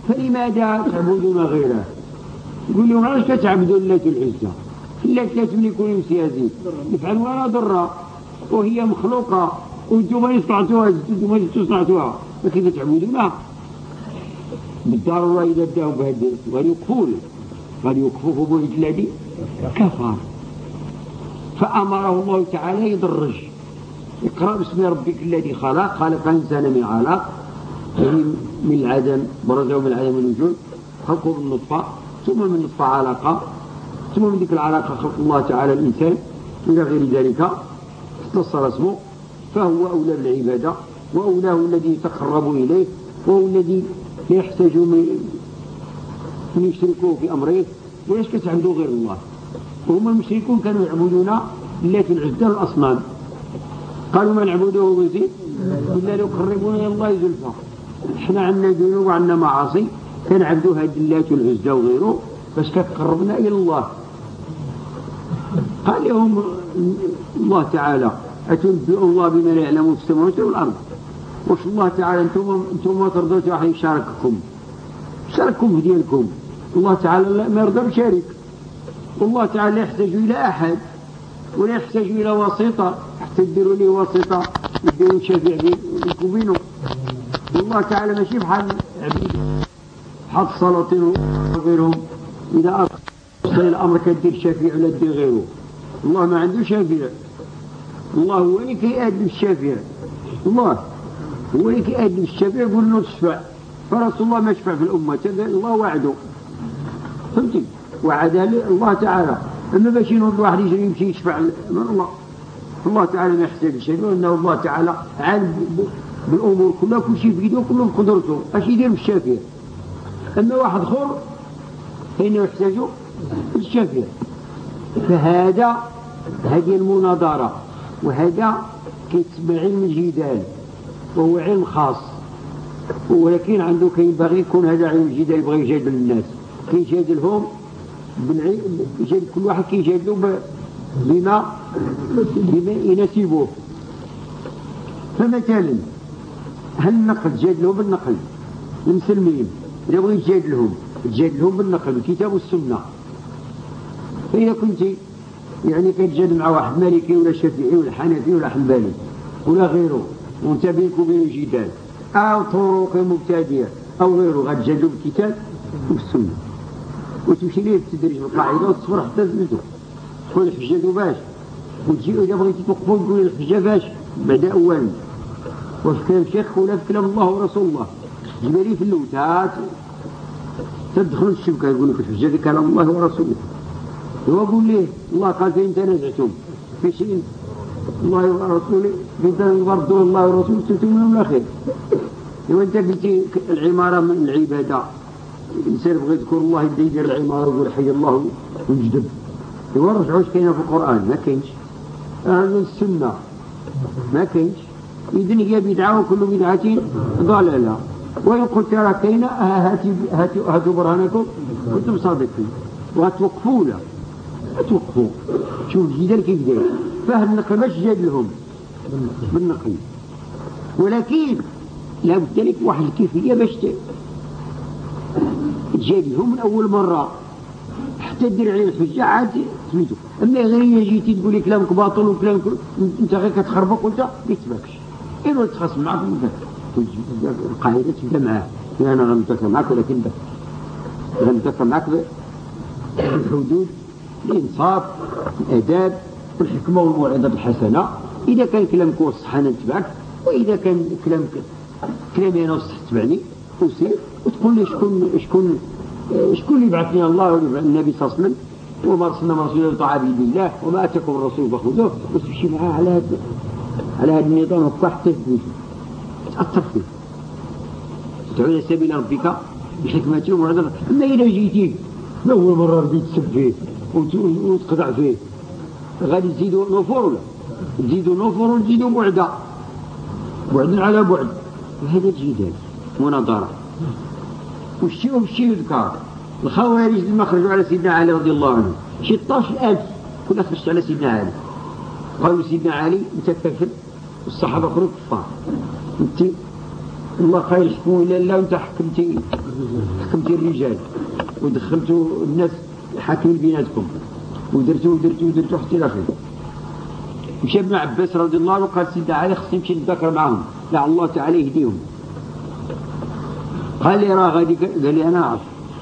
فلماذا تعبدون غيره؟ يقول لهم علاش كتعبدوا اللات العزة؟ اللات لا تملك يزيد يفعل ولا ضرا وهي مخلوقة. وأنتم صنعتوها أنتم ما صنعتوها فكيف تعبدونها بالضرورة إذا بداوا بهذا غادي يوقفوا غادي يوقفوا في الذي كفر فأمره الله تعالى يدرج. اقرأ باسم ربك الذي خلق. خلق الإنسان من علق. يعني من العدم برزه من العدم الوجود خلقه من نطفة. ثم من نطفة علاقة ثم من ذيك العلاقة خلق الله تعالى الإنسان. إلى غير ذلك. تصل اسمه. فهو أولى بالعبادة وأولاه الذي يتقرب إليه وهو الذي لا يحتاج من يشركوه في أمره. ولاش كتعبدوا غير الله؟ وهم المشركون كانوا يعبدون اللات العزة والأصنام قالوا ما نعبده وزيد إلا ليقربونا إلى الله زلفى. إحنا عندنا ذنوب وعندنا معاصي كنعبدوا هاد اللات والعزة وغيره باش كتقربنا إلى الله. قال لهم الله تعالى أتنبئوا الله بما لا يعلم في السماوات والأرض. واش الله تعالى أنتم أنتم ما ترضوا واحد يشارككم. شارككم في دينكم. الله تعالى ما يرضى بشارك. والله تعالى لا يحتاج إلى أحد. ولا يحتاج إلى واسطة. حتى تديروا لي واسطة. يديروا شافع بينكم وبينه والله تعالى ماشي بحال بحال السلاطين وغيرهم. إذا أرسل الأمر كدير شافع ولا دير غيره. الله ما عنده شافع الله هو اللي كيأدب الشافع الله هو اللي كيأدب الشافع يقول له تشفع فرسول الله ما شفع في الأمة. الله وعده. فهمتي؟ وعد الله تعالى. أما باش ينوض واحد يجري يمشي يشفع من الله. الله تعالى ما يحتاج شيء لأنه الله تعالى عالم بالأمور كلها. كل شيء في يده كله بقدرته أش يدير بالشافع أما واحد خور فإنه يحتاج الشافع فهذا هذه المناظرة. وهذا كيتسمى علم الجدال وهو علم خاص. ولكن عنده كينبغي يكون هذا علم الجدال يبغى يجادل الناس. كيجادلهم بالعلم كل واحد كيجادلوا بما بما يناسبه فمثلا هل النقل تجادلهم بالنقل المسلمين إذا بغيت تجادلهم بالنقل الكتاب والسنة. فإذا كنت يعني كتجادل مع واحد مالكي ولا شافعي ولا حنفي ولا حنبالي ولا غيره وانت بينك وبين جدال أو طرق مبتدئة أو غيره غتجادلوا بالكتاب والسنة وتمشي ليه تدرج بالقاعدة وتصبر حتى تزيدو تقول الحجة باش وتجي إذا بغيتي توقفوا تقول الحجة باش بعد أولا واش كلام شيخ ولا في كلام الله ورسول الله. جبالي في اللوتات. تدخل الشبكة يقول لك الحجة كلام الله ورسوله. هو قول ليه الله قال فين تنازعتم في شيء الله ورسوله. فين تنظرتوا الله ورسوله تؤمنون ولا خير لو أنت قلتي العمارة من العبادة الانسان بغى يذكر الله يبدا يدير العمارة ويقول حي الله ويجدب هو رجعوش كاينة في القرآن ما كاينش. هذا السنة. ما كاينش. إذن هي بدعة وكل بدعة ضلالة. وإن قلت ترى كاينة هاتوا برهانكم كنتم صادقين. وهتوقفوا له. توقفوا شوف الجدال كيف داير فهم النقل باش جاد لهم بالنقل ولكن لابد لك واحد الكيفية باش جابهم من أول مرة. حتى دير عليه الحجة عاد سميتو. أما غير جيتي تقول لي كلامك باطل وكلامك أنت غير كتخربق وأنت ما يتبعكش. إلا تخاصم معك القاعدة تبدأ معاه أنا غنتذكر معك ولكن غنتذكر معك الحدود الإنصاف الآداب والحكمة والموعظة الحسنة. إذا كان كلامك وصح أنا نتبعك وإذا كان كلامك كلامي أنا وصح تبعني وسير وتقول لي شكون شكون شكون اللي بعثني الله والنبي صلى الله عليه وسلم. وما أرسلنا من رسول طاعة بيد الله وما أتاكم الرسول فخذوه. وتمشي معاه على هذا على هذا النظام هكا حتى تأثر فيه. تدعو إلى سبيل ربك بحكمته وموعظته أما إذا جيتي أول مرة بديت تسب فيه؟ وتقطع فيه. غادي تزيدوا نفور ولا؟ تزيدوا نفور وتزيدوا بعدا. بعد على بعد. هذا الجدال. مناظرة. والشيء والشيء يذكر. الخوارج لما خرجوا على سيدنا علي رضي الله عنه. شي 12000 كنا خرجت على سيدنا علي. قالوا سيدنا علي أنت كافر؟ والصحابه كفار. أنت الله خير يحكموا الا الله وانت حكمتي حكمتي الرجال. ودخلتوا الناس حاكمين بيناتكم. ودرتوا ودرتوا ودرتوا حتى إلى آخره. مشى ابن عباس رضي الله عنه قال سيدنا علي خصني نمشي نتذكر معاهم. لعل الله تعالى يهديهم. قال لي راه غادي قال لي أنا اعرف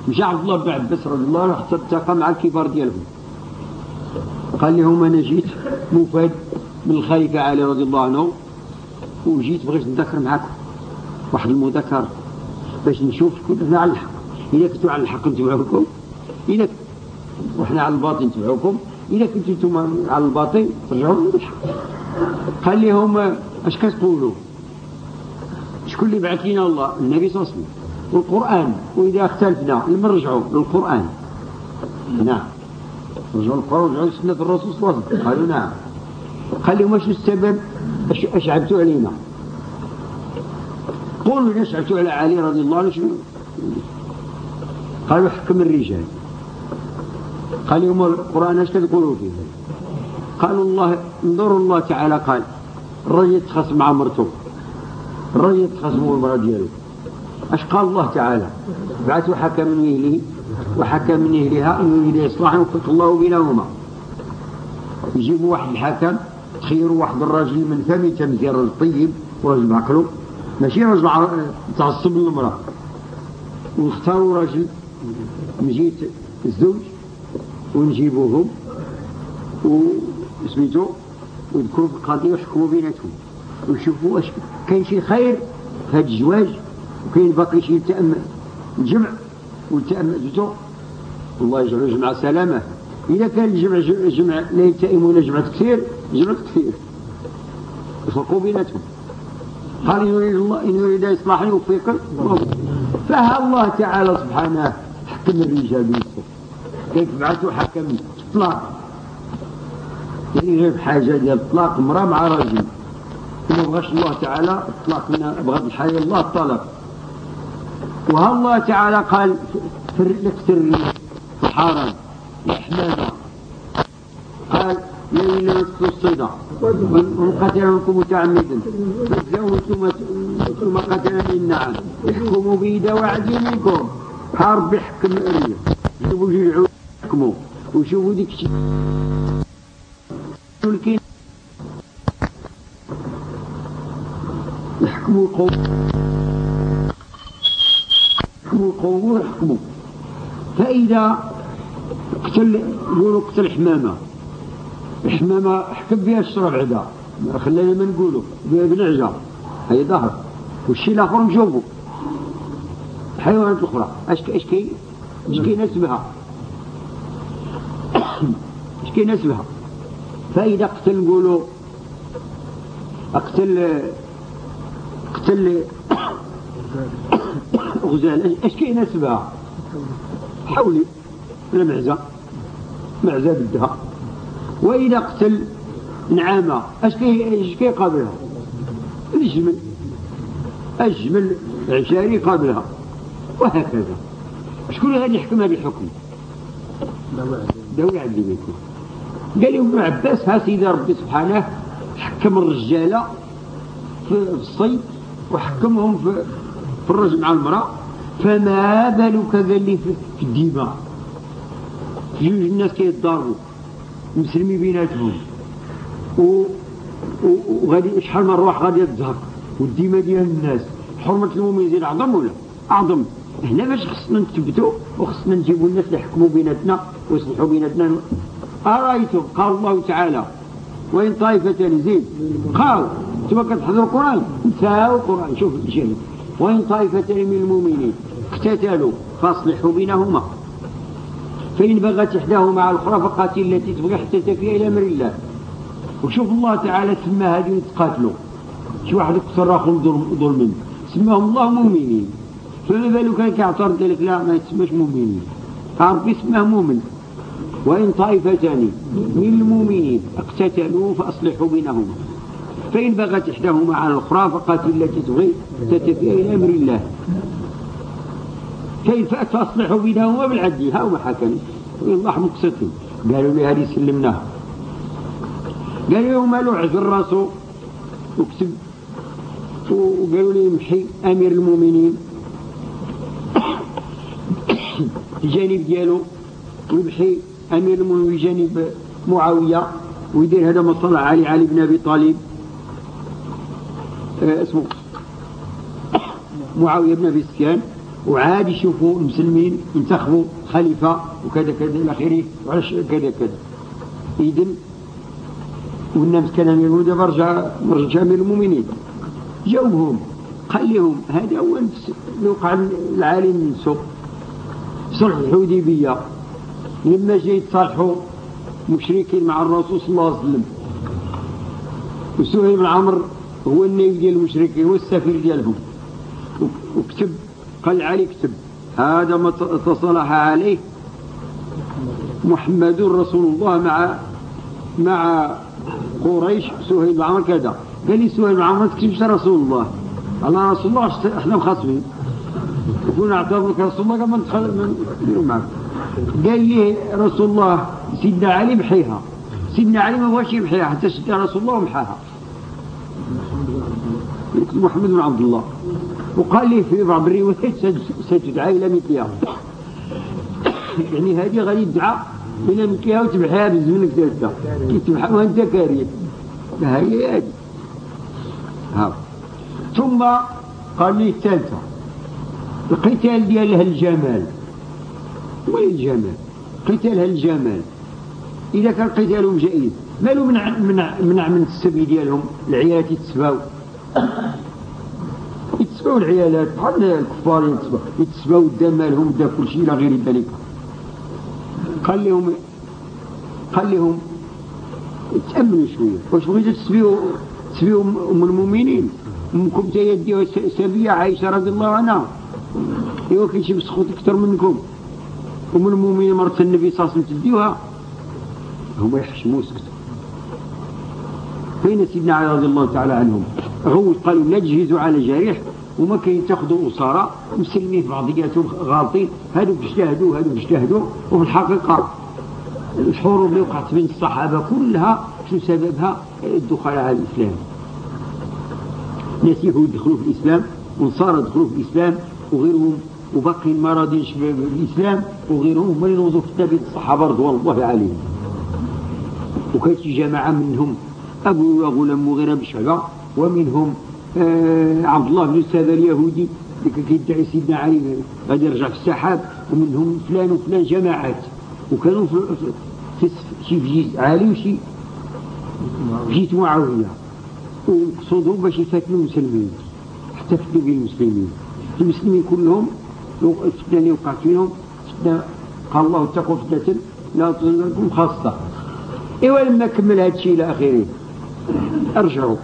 مشى عبد الله بن عباس رضي الله عنه حتى التقى مع الكبار ديالهم. قال لهم أنا جيت مفاد من الخليفه علي رضي الله عنه وجيت بغيت نذكر معكم واحد المذكر باش نشوف كنا على الحق إذا كنتوا على الحق نتبعوكم. إذا وحنا على الباطل نتبعوكم إذا كنتوا أنتم على الباطل رجعوا للحق قال لهم اش كتقولوا؟ شكون اللي بعث لنا الله؟ النبي صلى الله عليه وسلم. والقرآن. وإذا اختلفنا لما نرجعوا للقرآن؟ نعم. رجعوا للقرآن ورجعوا لسنة الرسول صلى الله عليه وسلم. قالوا نعم. قال لهم إيش السبب؟ إيش عبتوا علينا؟ قولوا ليش عبتوا على علي رضي الله عنه؟ قالوا حكم الرجال. قال لهم القرآن تقولوا فيه قالوا الله انظروا الله تعالى قال الرجل يتخاصم مع مرته. الرجل يتخاصم المرأة ديالو. أش قال الله تعالى؟ بعثوا حكم من أهله وحكم من أهلها إن يريد اصلاحا يوفق الله بينهما. يجيبوا واحد الحكم تخيروا واحد الراجل من فم تمزير الطيب وراجل عقله ماشي راجل تعصب للمرأة. ونختاروا راجل نجيت الزوج ونجيبوهم وسميتو ويذكروا في القضية ويحكموا بيناتهم. ويشوفوا واش كاين شي خير في هذا الزواج وكاين باقي شي يتأمل الجمع والتأمل الله يجعل الجمع سلامة. إذا كان الجمع جمع لا يلتئمون جمعة كثير جمع كثير. يفرقوا بيناتهم. قال إن يريد الله إن يريد إصلاحا يوفق فها الله تعالى سبحانه حكم الرجال بالنسبة كيف بعثوا حكم إطلاق. يعني غير بحاجة ديال إطلاق امرأة مع رجل ما بغاش الله تعالى إطلاق من بغض الحياة. الله الطلب وها الله تعالى قال في الحرم الحمامة قال يا إلا الصيدة. ومن قتل منكم متعمدا. فجزاؤه ثم قتل من نعم احكموا بيد وعد منكم. حرب يحكم الأرية شوفوا جيعوا. يحكموا وشوفوا ديك الشيء يحكموا القوم. يحكموا القوم ويحكموا فإذا قتل يقولوا قتل حمامة. الحمامة حكم بها الشرع بعدا خلينا ما نقولوا. بها بنعجة هي ظهر والشيء الآخر نشوفوا. الحيوانات الأخرى اش أش كي أش كي نسبها اش كي نسبها. فإذا قتل نقولوا اقتل قتل غزال. اش كاين سبعة حولي. المعزة معزة. بدها وإذا قتل نعامة اش كي اش كي قابلها الجمل. الجمل عشاري قابلها وهكذا. شكون غادي يحكم هذا الحكم دولة عندي بيكم قال لهم ابن عباس ها سيدي ربي سبحانه حكم الرجالة في الصيد وحكمهم في, في الرجل مع المرأة فما بالك قال لي في الدماء؟ جوج الناس كيتضاربوا مسلمين بيناتهم. وغادي شحال من روح غادي تزهق والدماء ديال الناس. حرمة المؤمن زين أعظم ولا؟ أعظم. هنا باش خصنا نثبتوا وخصنا نجيبوا الناس اللي يحكموا بيناتنا ويصلحوا بيناتنا. أرأيتم؟ قال الله تعالى. وإن طائفتان زين قال تبقى كتحضر القرآن. نساو القرآن. شوف الشيء. وإن طائفتان من المؤمنين. اقتتلوا. فاصلحوا بينهما. فإن بغت إحداهما على الأخرى فقاتل التي تبغي حتى تفي إلى أمر الله. وشوف الله تعالى سمى هذه يتقاتلوا شي واحد يقتل اخو ظلما سماهم الله مؤمنين. فما بالك كيعترض لك لا ما يتسماش مؤمنين. ربي سماه مؤمن. وإن طائفتان من المؤمنين اقتتلوا فأصلحوا بينهما فإن بغت إحداهما على الأخرى فقاتل التي تبغي تتفي إلى أمر الله. فإن فأت فأصلحوا بينهما؟ بالعدل. هو حكم. الله مقسطين قالوا لي هذه سلمناها. قالوا يوم له عزر راسه وكتب وقالوا لي محي أمير المؤمنين. الجانب ديالو. ويمحي أمير المؤمنين بجانب معاويه ويدير هذا مصطلح علي علي بن أبي طالب. آه اسمه معاوية بن أبي سفيان. وعاد يشوفوا المسلمين ينتخبوا خليفة وكذا كذا إلى آخره وعلاش كذا كذا. إذن والناس كان يقولوا دابا رجع رجع أمير المؤمنين. جاوهم قال لهم هذا هو اللي وقع العالم نفسه صلح الحديبية. لما جاي يتصالحوا مشركين مع الرسول صلى الله عليه وسلم. وسهيل بن عمرو هو النبي ديال المشركين هو السفير ديالهم. وكتب قال علي كتب هذا ما تصالح عليه محمد رسول الله مع مع قريش. سهيل بن عمرو كذا. قال لي سهيل بن عمرو ما تكتبش رسول الله. الله رسول الله إحنا مخاصمين يكون اعتبرك رسول الله قبل ما نديروا معك. قال لي رسول الله سيدنا علي محيها سيدنا علي ما بغاش يمحيها حتى سيدنا رسول الله محاها محمد بن عبد الله. وقال لي في بعض الروايات ستدعى إلى مثلها يعني هذه غادي تدعى إلى مثلها وتمحيها بالزمن كذا كي تمحى وأنت كاريه هي هذه. ها. ثم قال لي الثالثة. القتال ديالها الجمال. وين الجمال؟ قتالها الجمال. إذا كان قتالهم جيد مالو منع, منع, منع من السبي ديالهم؟ العيالات يتسباو. يتسباو العيالات بحال الكفار يتسباو. يتسباو الدم مالهم دا كل شيء إلى غير ذلك. قال لهم قال لهم تأمنوا شوية. واش بغيتوا تسبيو تسبيو أم المؤمنين؟ أمكم تيديها سبية عائشة رضي الله عنها. ايوا كاين شي مسخوط أكثر منكم. ومن المؤمنين مرت النبي صلى الله عليه وسلم تديوها هما يحشموا سكتوا فين سيدنا علي رضي الله تعالى عنهم؟ هو قالوا لا تجهزوا على جريح وما كاين تاخذوا اسارى مسلمين في بعضياتهم غالطين هذوك اجتهدوا هذوك اجتهدوا وفي الحقيقة الحروب اللي وقعت بين الصحابة كلها شو سببها؟ الدخول على الإسلام. ناس يهود دخلوا في الإسلام ونصارى دخلوا في الإسلام وغيرهم وباقي ما راضينش بالاسلام وغيرهم هما اللي نوضوا في التابعين الصحابة رضوان الله عليهم. وكانت جماعة منهم أبو غلام مغيرة بن ومنهم آه عبد الله بن سابا اليهودي اللي كيدعي سيدنا علي غادي يرجع في السحاب ومنهم فلان وفلان جماعات. وكانوا في, في, شي في عالي وشي جيت معاوية. ومقصودهم باش يفتنوا المسلمين حتى فتنوا بالمسلمين المسلمين كلهم الفتنة اللي وقعت فيهم. فتنة قال الله اتقوا فتنة لا تصيبكم خاصة. إيوا لما كمل هذا الشيء إلى آخره. أرجعوا.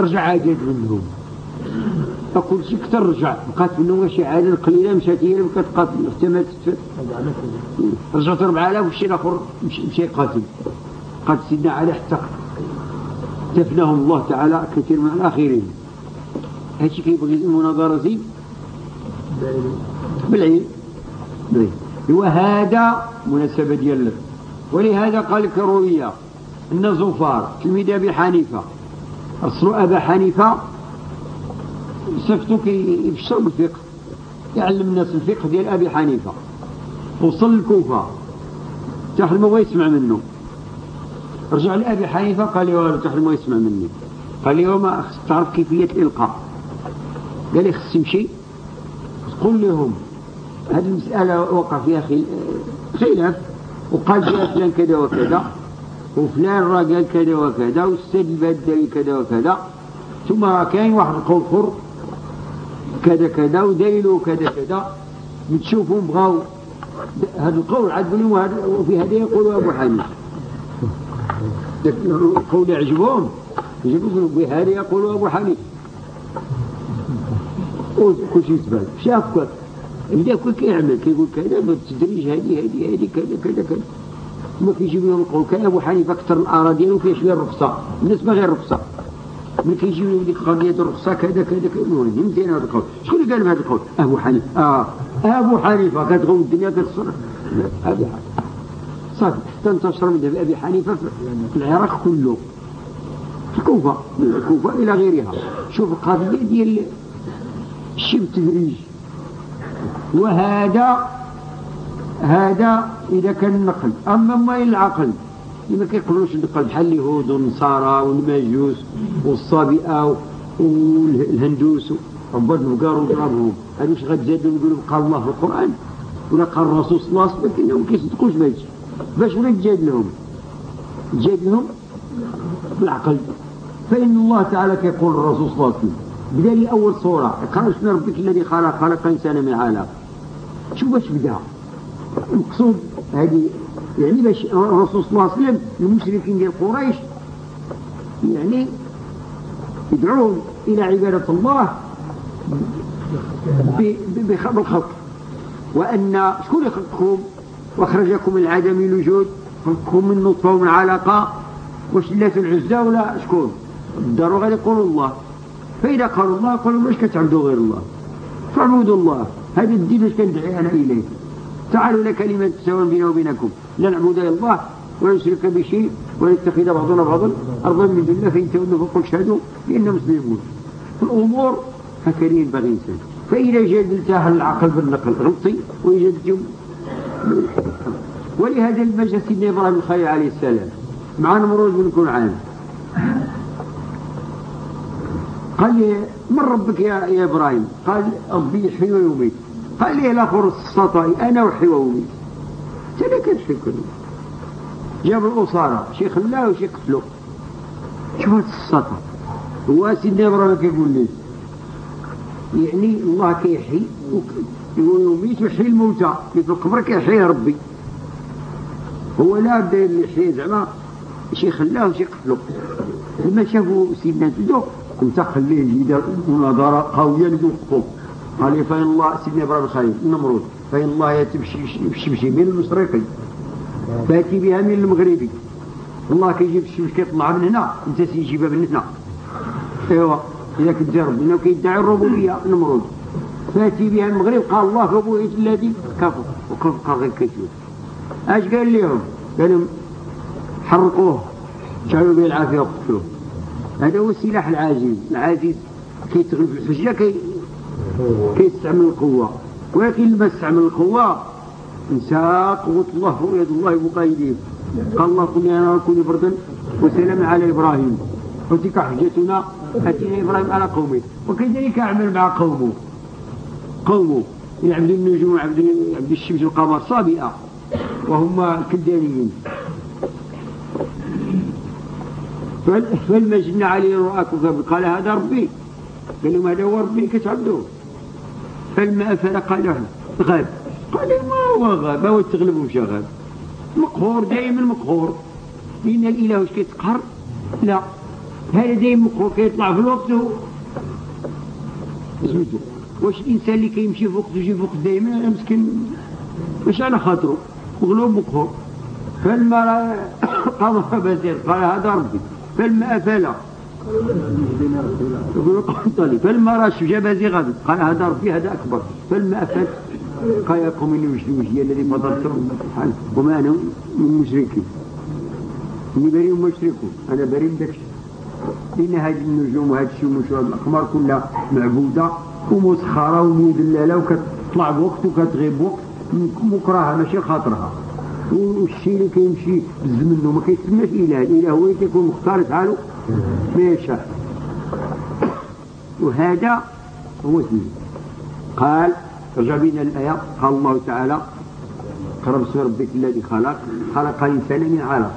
أرجع عادات منهم. فكل شيء كثر رجع. بقات منهم شي عادة قليلة مشات هي اللي بقات قاتل. احتمالت رجعت 4000 وشي الآخر مشي قاتل. قاتل سيدنا علي حتى دفنهم الله تعالى كثير من الآخرين. هادشي كيبغي المناظرة زين. بالعين وهذا مناسبة ديال ولهذا قال الكروية أن زفار تلميذ أبي حنيفة. أصل أبا حنيفة صفتو كيفسر بالفقه يعلم الناس الفقه ديال أبي حنيفة. وصل الكوفة. تحل ما يسمع منه. رجع لأبي حنيفة قال لي والو تحل ما يسمع مني. قال لي وما تعرف كيفية الإلقاء. قال لي خص تمشي تقول لهم هذه المسألة وقع فيها خلاف. وقال فيها فلان كذا وكذا. وفلان راه قال كذا وكذا. والسيد البدري كذا وكذا. ثم كاين واحد القول اخر كذا كذا ودليله كذا كذا. بتشوفهم بغاو. هذا القول عاد وفي هذا يقولوا أبو حنيفة. القول يعجبهم. يجيبوا بهذا يقولوا أبو حنيفة. وكل شيء تبان بدا كل كيعمل كيقول كذا بالتدريج هذه هذه هذه كذا كذا كذا ما كيجيب لهم القول كان ابو حنيفه أكثر الاراء ديالو فيها شوية الرخصه ما غير الرخصه ملي كيجيو لهم ديك القضية الرخصه كذا كذا كذا المهم مزيان هذا القول شكون اللي قال هذا القول ابو حنيفه آه ابو حنيفه كتغوم الدنيا كتصرف ابي حنيفه صافي حتى انتشر من ابي حنيفه في العراق كله في الكوفه من الكوفه إلى غيرها شوف القضية ديال الشبه تدريج وهذا هذا إذا كان النقل أما ما العقل؟ ما كيقبلوش النقل بحال اليهود والنصارى والمجوس والصابئة والهندوس عباد البقار وضربهم هادو واش غتزادوا نقولوا قال الله في القرآن؟ ولا قال الرسول صلى الله عليه وسلم لكنهم كيصدقوش بهادشي باش ولا تجادلهم تجادلهم بالعقل. فإن الله تعالى كيقول الرسول صلى الله عليه وسلم بدا لي أول صورة. قال اسم ربك الذي خلق خلق إنسان من علق؟ شو باش بدا المقصود هذه يعني باش الرسول صلى الله عليه وسلم المشركين ديال قريش يعني يدعوهم إلى عبادة الله بالخلق. وأن شكون يخلقكم؟ وأخرجكم من العدم الوجود. خلقكم من نطفة ومن علقة. واش لا العزة ولا شكون؟ غادي يقولوا الله. فإذا قالوا الله قالوا واش كتعبدوا غير الله؟ فاعبدوا الله. هذا الدين واش كندعي أنا إليه؟ تعالوا إلى كلمة سواء بيننا وبينكم. لا نعبد إلا الله ولا نشرك بشيء ولا نتخذ بعضنا بعضا. أرضا من الله فإن تولوا فقل شهدوا بأننا مسلمون. الأمور هكذا ينبغي إنسان فإذا جادلتها العقل بالنقل غلطي وجدتم ولهذا المجلس سيدنا إبراهيم الخليل عليه السلام مع نمرود بن كنعان قال لي من ربك يا, يا إبراهيم؟ قال ربي يحيي ويميت قال لي الآخر السطائي أنا وحي ويميت تلك الفكر جاب الأسارة شيخ الله وشيخ فلو شوف السطا هو سيدنا إبراهيم كيقول لي يعني الله كيحيي ويميت ويحيي الموتى في القبر كيحيي ربي. هو لا بدا يحيي زعما شيخ الله وشيخ فلو لما شافوا سيدنا تدو انت خليه يدير مناظرة قوية ليوقفوا قال فإن الله سيدنا إبراهيم الخليل النمرود فإن الله يأتي من المشرقي. فأتي بها من المغربي. الله كيجيب الشمس كيطلع من هنا أنت سيجيبها من هنا. ايوا إذا كنت ربنا وكيدعي الربوبية نمرود فأتي بها المغرب قال الله ربوبيه الذي كفر وكفر غير كيشوف اش قال لهم؟ قال لهم حرقوه جعلوا به العافية وقتلوه. هذا هو السلاح العاجز. العاجز كيتغلب الحجة كي كيستعمل القوة. ولكن لما استعمل القوة نسى قوة الله ويد الله بقيده قال الله قل نار كوني بردا وسلام على إبراهيم. وتلك حجتنا أتينا إبراهيم على قومه. وكذلك أعمل مع قومه؟ قومه. يعبد النجوم وعبد عبد الشمس والقمر صابئة. وهم الكلدانيين فالمجن علي رؤاكم قال هذا ربي. قال لهم هذا هو ربي؟ كتعبدوه فلما أفل قال له غاب. قال ما هو غاب؟ هو تغلب ومشى غاب؟ مقهور دائما مقهور. لأن الإله واش كيتقهر؟ لا. هذا دائما مقهور كيطلع في الوقت. سميتو واش الإنسان اللي كيمشي في وقت ويجي في وقت دائما مسكين؟ واش على خاطره. مغلوب مقهور. فلما قضى بزير. قال هذا ربي. فلما أفل طلي فلما رأى الشجابة غادي. قال هذا ربي هذا أكبر. فلما أفل قال يا قوم إني مش وجهي الذي وما أنا من مشركين إني بريء مشركون أنا بريء داك لأن هذه النجوم وهذه الشموس والأقمار كلها معبودة ومسخرة ومدللة تطلع بوقت وكتغيب بوقت. مكرهة ماشي خاطرها. والشيء اللي كيمشي بالزمن وما كيتسماش إله. الاله هو اللي كيكون مختار فعله ما يشاء. وهذا هو الدين. قال رجع بنا الآية. قال الله تعالى قرب باسم ربك الذي خلق. خلق الإنسان من علق.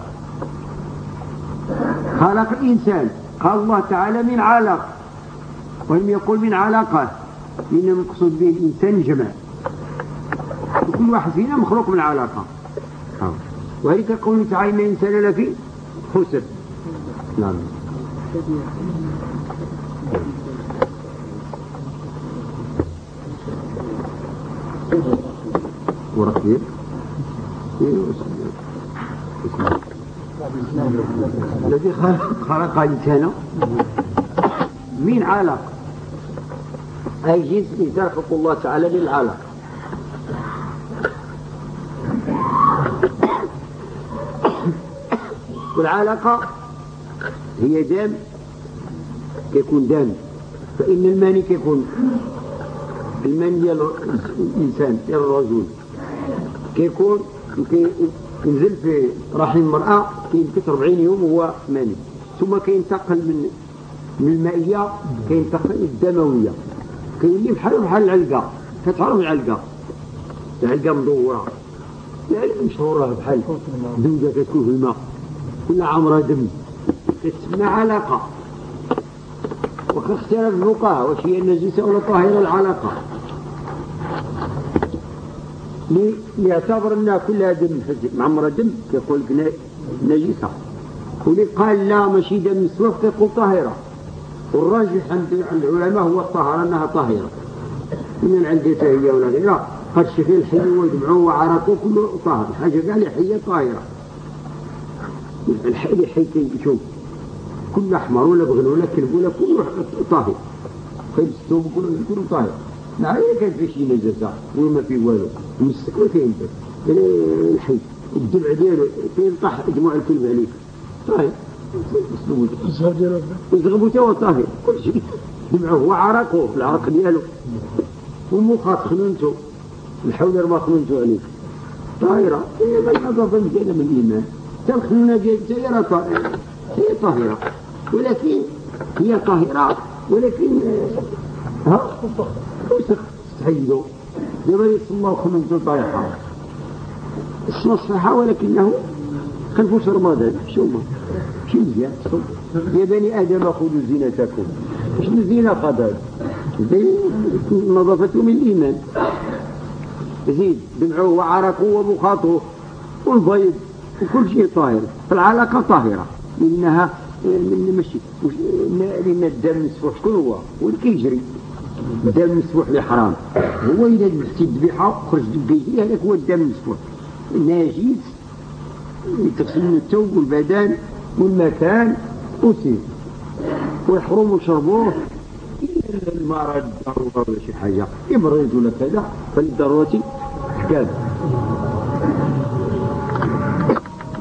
خلق الإنسان قال الله تعالى من علق. ولم يقل من علاقة إنما المقصود به الإنسان جمع وكل واحد فينا مخلوق من علاقة وهذه قوله تعالى إن الإنسان لفي خسر. نعم. ورقيق الذي خلق الإنسان. من علق. أي جنس الإنسان الله تعالى من العلق والعلاقة هي دم كيكون دم. فإن الماني كيكون الماني ديال الإنسان ديال الرجل. كيكون كينزل في رحم المرأة كيمكث 40 يوم وهو ماني ثم كينتقل من من المائية كينتقل الدموية. كيولي بحال بحال العلقة كتعرف العلقة. العلقة مدورة. العلقة مشهورة بحال دوزة كتكون في الماء. كل عمرها دم. تسمى علاقة. وقد اختلف الفقهاء واش هي النجسة ولا طاهرة العلاقة. ليعتبر أنها كلها دم. معمرة دم كيقول لك نجسة. واللي قال لا ماشي دم مسوف كيقول طاهرة. والراجح عند العلماء هو الطهارة أنها طاهرة. من عند هي ولا غيرها. قد شفي الحي ودمعه وعرقه كله طاهر. حاجة قال حية طاهرة. الحي حي شوف كل أحمر ولا بغل ولا كلب ولا كله طاهر. خيب الثوب كله كله طاهر. نعم كان في شي نجاسة وما في والو. مسك ما كاين الحي. الدمع ديالو كينطح دموع الكلب عليك. طاهر. وزغبو تا طاهر. كل شيء دمعه هو عرقه العرق ديالو. ومخاط خنونتو. الحول ما خنونتو عليك. طاهرة. هي ما مزيانة من الإيمان. تلخنونة ديالها طاهرة. هي طاهرة. ولكن هي طاهرة. ولكن ها؟ وسخ. تحيدوا دابا يصلى الله خمس طايحة اسم الصحة ولكنه خلفوش رمضان. شو ما. شي مزيان؟ يا بني آدم خذوا زينتكم. شنو الزينة قدر؟ نظافته من الإيمان زيد دمعه وعرقه ومخاطه والبيض. وكل شيء طاهر. فالعلاقة طاهرة. إنها من ماشي لأن الدم مسفوح شكون هو؟ اللي كيجري. الدم مسفوح لحرام هو إذا ذبحتي الذبيحة خرج دبيتي هذاك هو الدم مسفوح. ناجس تغسل من الثوب والبدن والمكان وسير. ويحرموا شربوه إلا المرض ضرورة ولا شي حاجة. يمرض ولا كذا فللضرورة أحكام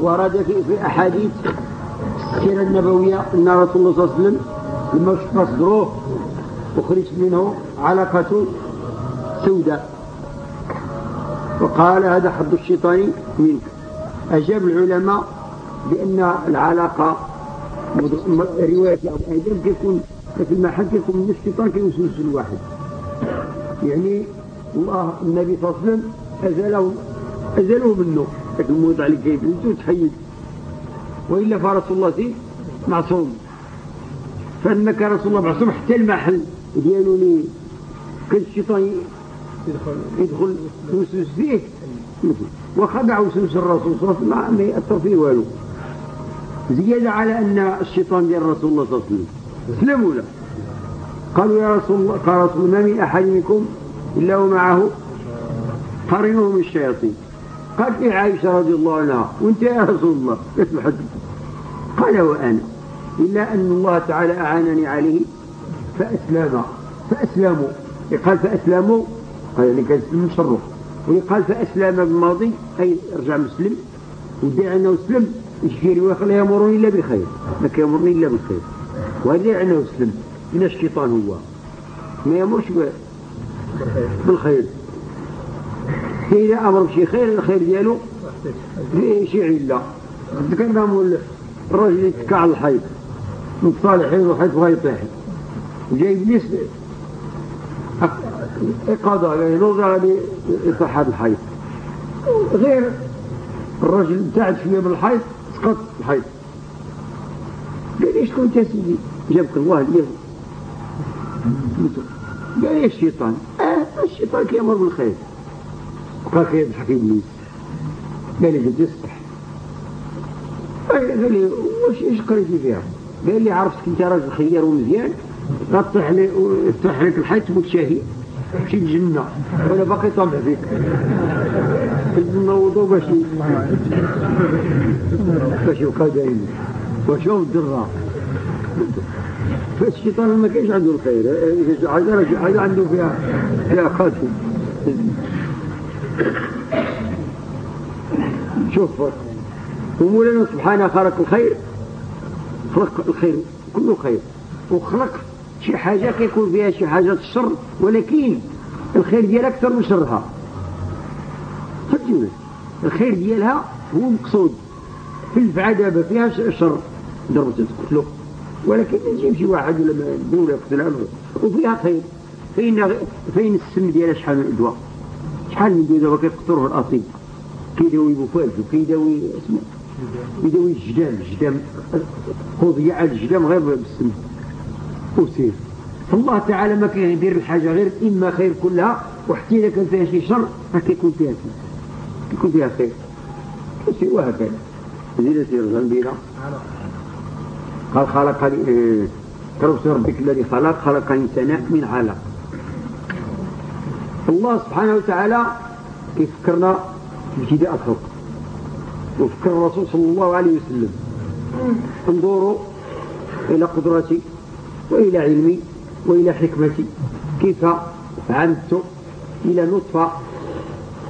ورد في, في أحاديث السيرة النبوية أن رسول الله صلى الله عليه وسلم لما شفى صدروه وخرج منه علقة سوداء. وقال هذا حظ الشيطان منك. أجاب العلماء بأن العلاقة رواية أو آدم كيكون في المحل كيكون من الشيطان كيوسوس الواحد. يعني الله النبي صلى الله عليه وسلم أزاله أزاله منه. لكن الموضع اللي كيف؟ تحيد وإلا فرسول الله سي معصوم. فإنك رسول الله معصوم حتى المحل. ديالو لي. كان الشيطان يدخل يوسوس فيه وخدع وسوس الرسول صلى الله عليه وسلم ما يأثر فيه والو. زيادة على أن الشيطان ديال رسول الله صلى الله عليه وسلم. سلموا له قالوا يا رسول الله قال رسول ما من أحد منكم إلا ومعه قرنه من الشياطين. قالت لي عائشة رضي الله عنها؟ وأنت يا رسول الله. كيف الحديث قال وأنا إلا أن الله تعالى أعانني عليه فأسلم. فأسلموا قال فأسلموا قال يعني كان سلم شره. وقال فأسلم بالماضي أي رجع مسلم ودعا أنه سلم يشفي رواية لا يأمرني إلا بالخير. ما يأمرني إلا بالخير. وهذا أنه سلم من الشيطان هو. ما يأمرش بالخير. إذا أمر بشي خير الخير ديالو فيه شي علة ذكرنا الرجل يتكع على الحيط متصالحين وحيط بغا يطيح جاي ابليس قضى يعني نوضع غادي يطيح هذا الحيط غير الرجل ابتعد شوية من الحيط سقط الحيط قال إيش كنت يا سيدي؟ جابك الله اليوم قال يا الشيطان آه الشيطان كيأمر بالخير. ابليس قال لي قلت يصح قال لي واش إيش قريتي فيها؟ قال لي عرفتك انت راجل خير ومزيان غطيح لي ويفتح لك الحيط تموت شهيد شي الجنة وأنا باقي طامع فيك. نوضو باش باش يبقى دايما وشوف الدرة؟ فالشيطان ما كاينش عنده الخير. حاجة عنده فيها فيها خاتم شوف ومولانا سبحانه خلق الخير. خلق الخير كله خير. وخلق شي حاجة كيكون فيها شي حاجة الشر ولكن الخير ديالها أكثر من شرها فهمتوا الخير ديالها هو مقصود. في الفعة دابا فيها شر ضربت تقتلو. ولكن يجيب شي واحد ولا دولة يقتلها وفيها خير. فين فين السم ديالها شحال من ادواء شحال من دواء في الاطباء كيداوي بوفاز وكيداوي اسمه يداوي الجدام الجدام قضية على الجدام غير بالسم. وسير فالله تعالى ما كان يدير الحاجة غير إما خير كلها وحتى إذا كان فيها شي شر كيكون فيها خير كيكون فيها خير. وسير وهكذا زيد سير بينا قال خلق كربس ربك الذي خلق خلق الإنسان من علق. الله سبحانه وتعالى كيفكرنا بابتداء الخلق. وفكر الرسول صلى الله عليه وسلم. انظروا إلى قدرتي وإلى علمي وإلى حكمتي. كيف فعلت إلى نطفة.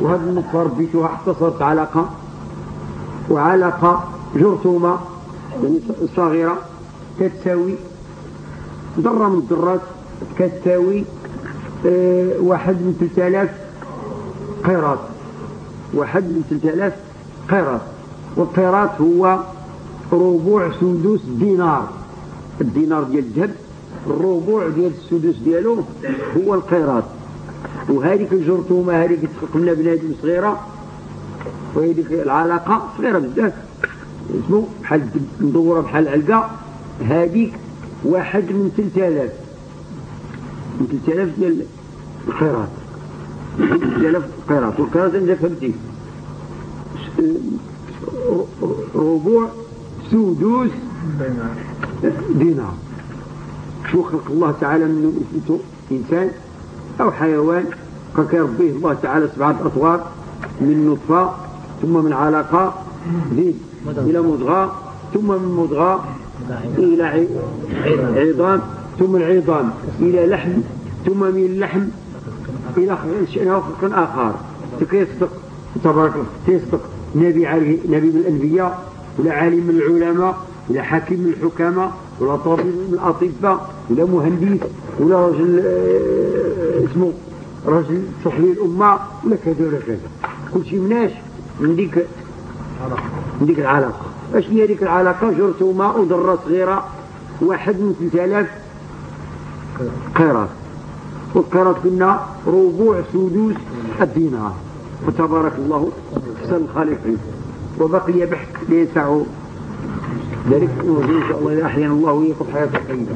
وهذه النطفة ربيتها حتى صارت علاقة. وعلاقة جرثومة. يعني صغيرة. كتساوي ذرة من الذرات كتساوي واحد من 3000 قيراط. واحد من 3000 قيراط. والقيراط هو ربوع سدوس دينار. الدينار ديال الذهب الربوع ديال السدس ديالو هو القيراط. وهذيك الجرثومة هذيك تخلق لنا بنادم صغيرة وهذيك العلاقة صغيرة بزاف. اسمه بحال مدوره بحال علقة. هذيك واحد من 3000 من 3000 ديال القيراط 3000 قيراط والقيراط انت فهمتي. ربوع سدوس دينار. شو خلق الله تعالى منه؟ إنسان أو حيوان. قد يربيه الله تعالى سبعة أطوار. من نطفة ثم من علاقة زيد إلى مضغة ثم من مضغة إلى عظام ثم العظام إلى لحم ثم من اللحم إلى خلق آخر تكيصدق تبارك الله تيصدق نبي نبي من الأنبياء ولا عالم من العلماء ولا حاكم من الحكامة ولا طبيب من الأطباء ولا مهندس ولا رجل آه، اسمه رجل صحي الأمة ولا كذا ولا كذا. كل شيء مناش من ديك من ديك العلاقة. أش هي ديك العلاقة؟ جرثومة وذرة صغيرة واحد من 3000 قيراط والقيراط كنا ربوع سدوس الدينار فتبارك الله أحسن الخالقين. وبقي بحث ليسع ذلك إن شاء الله إذا أحيانا الله ويقف حياة طيبة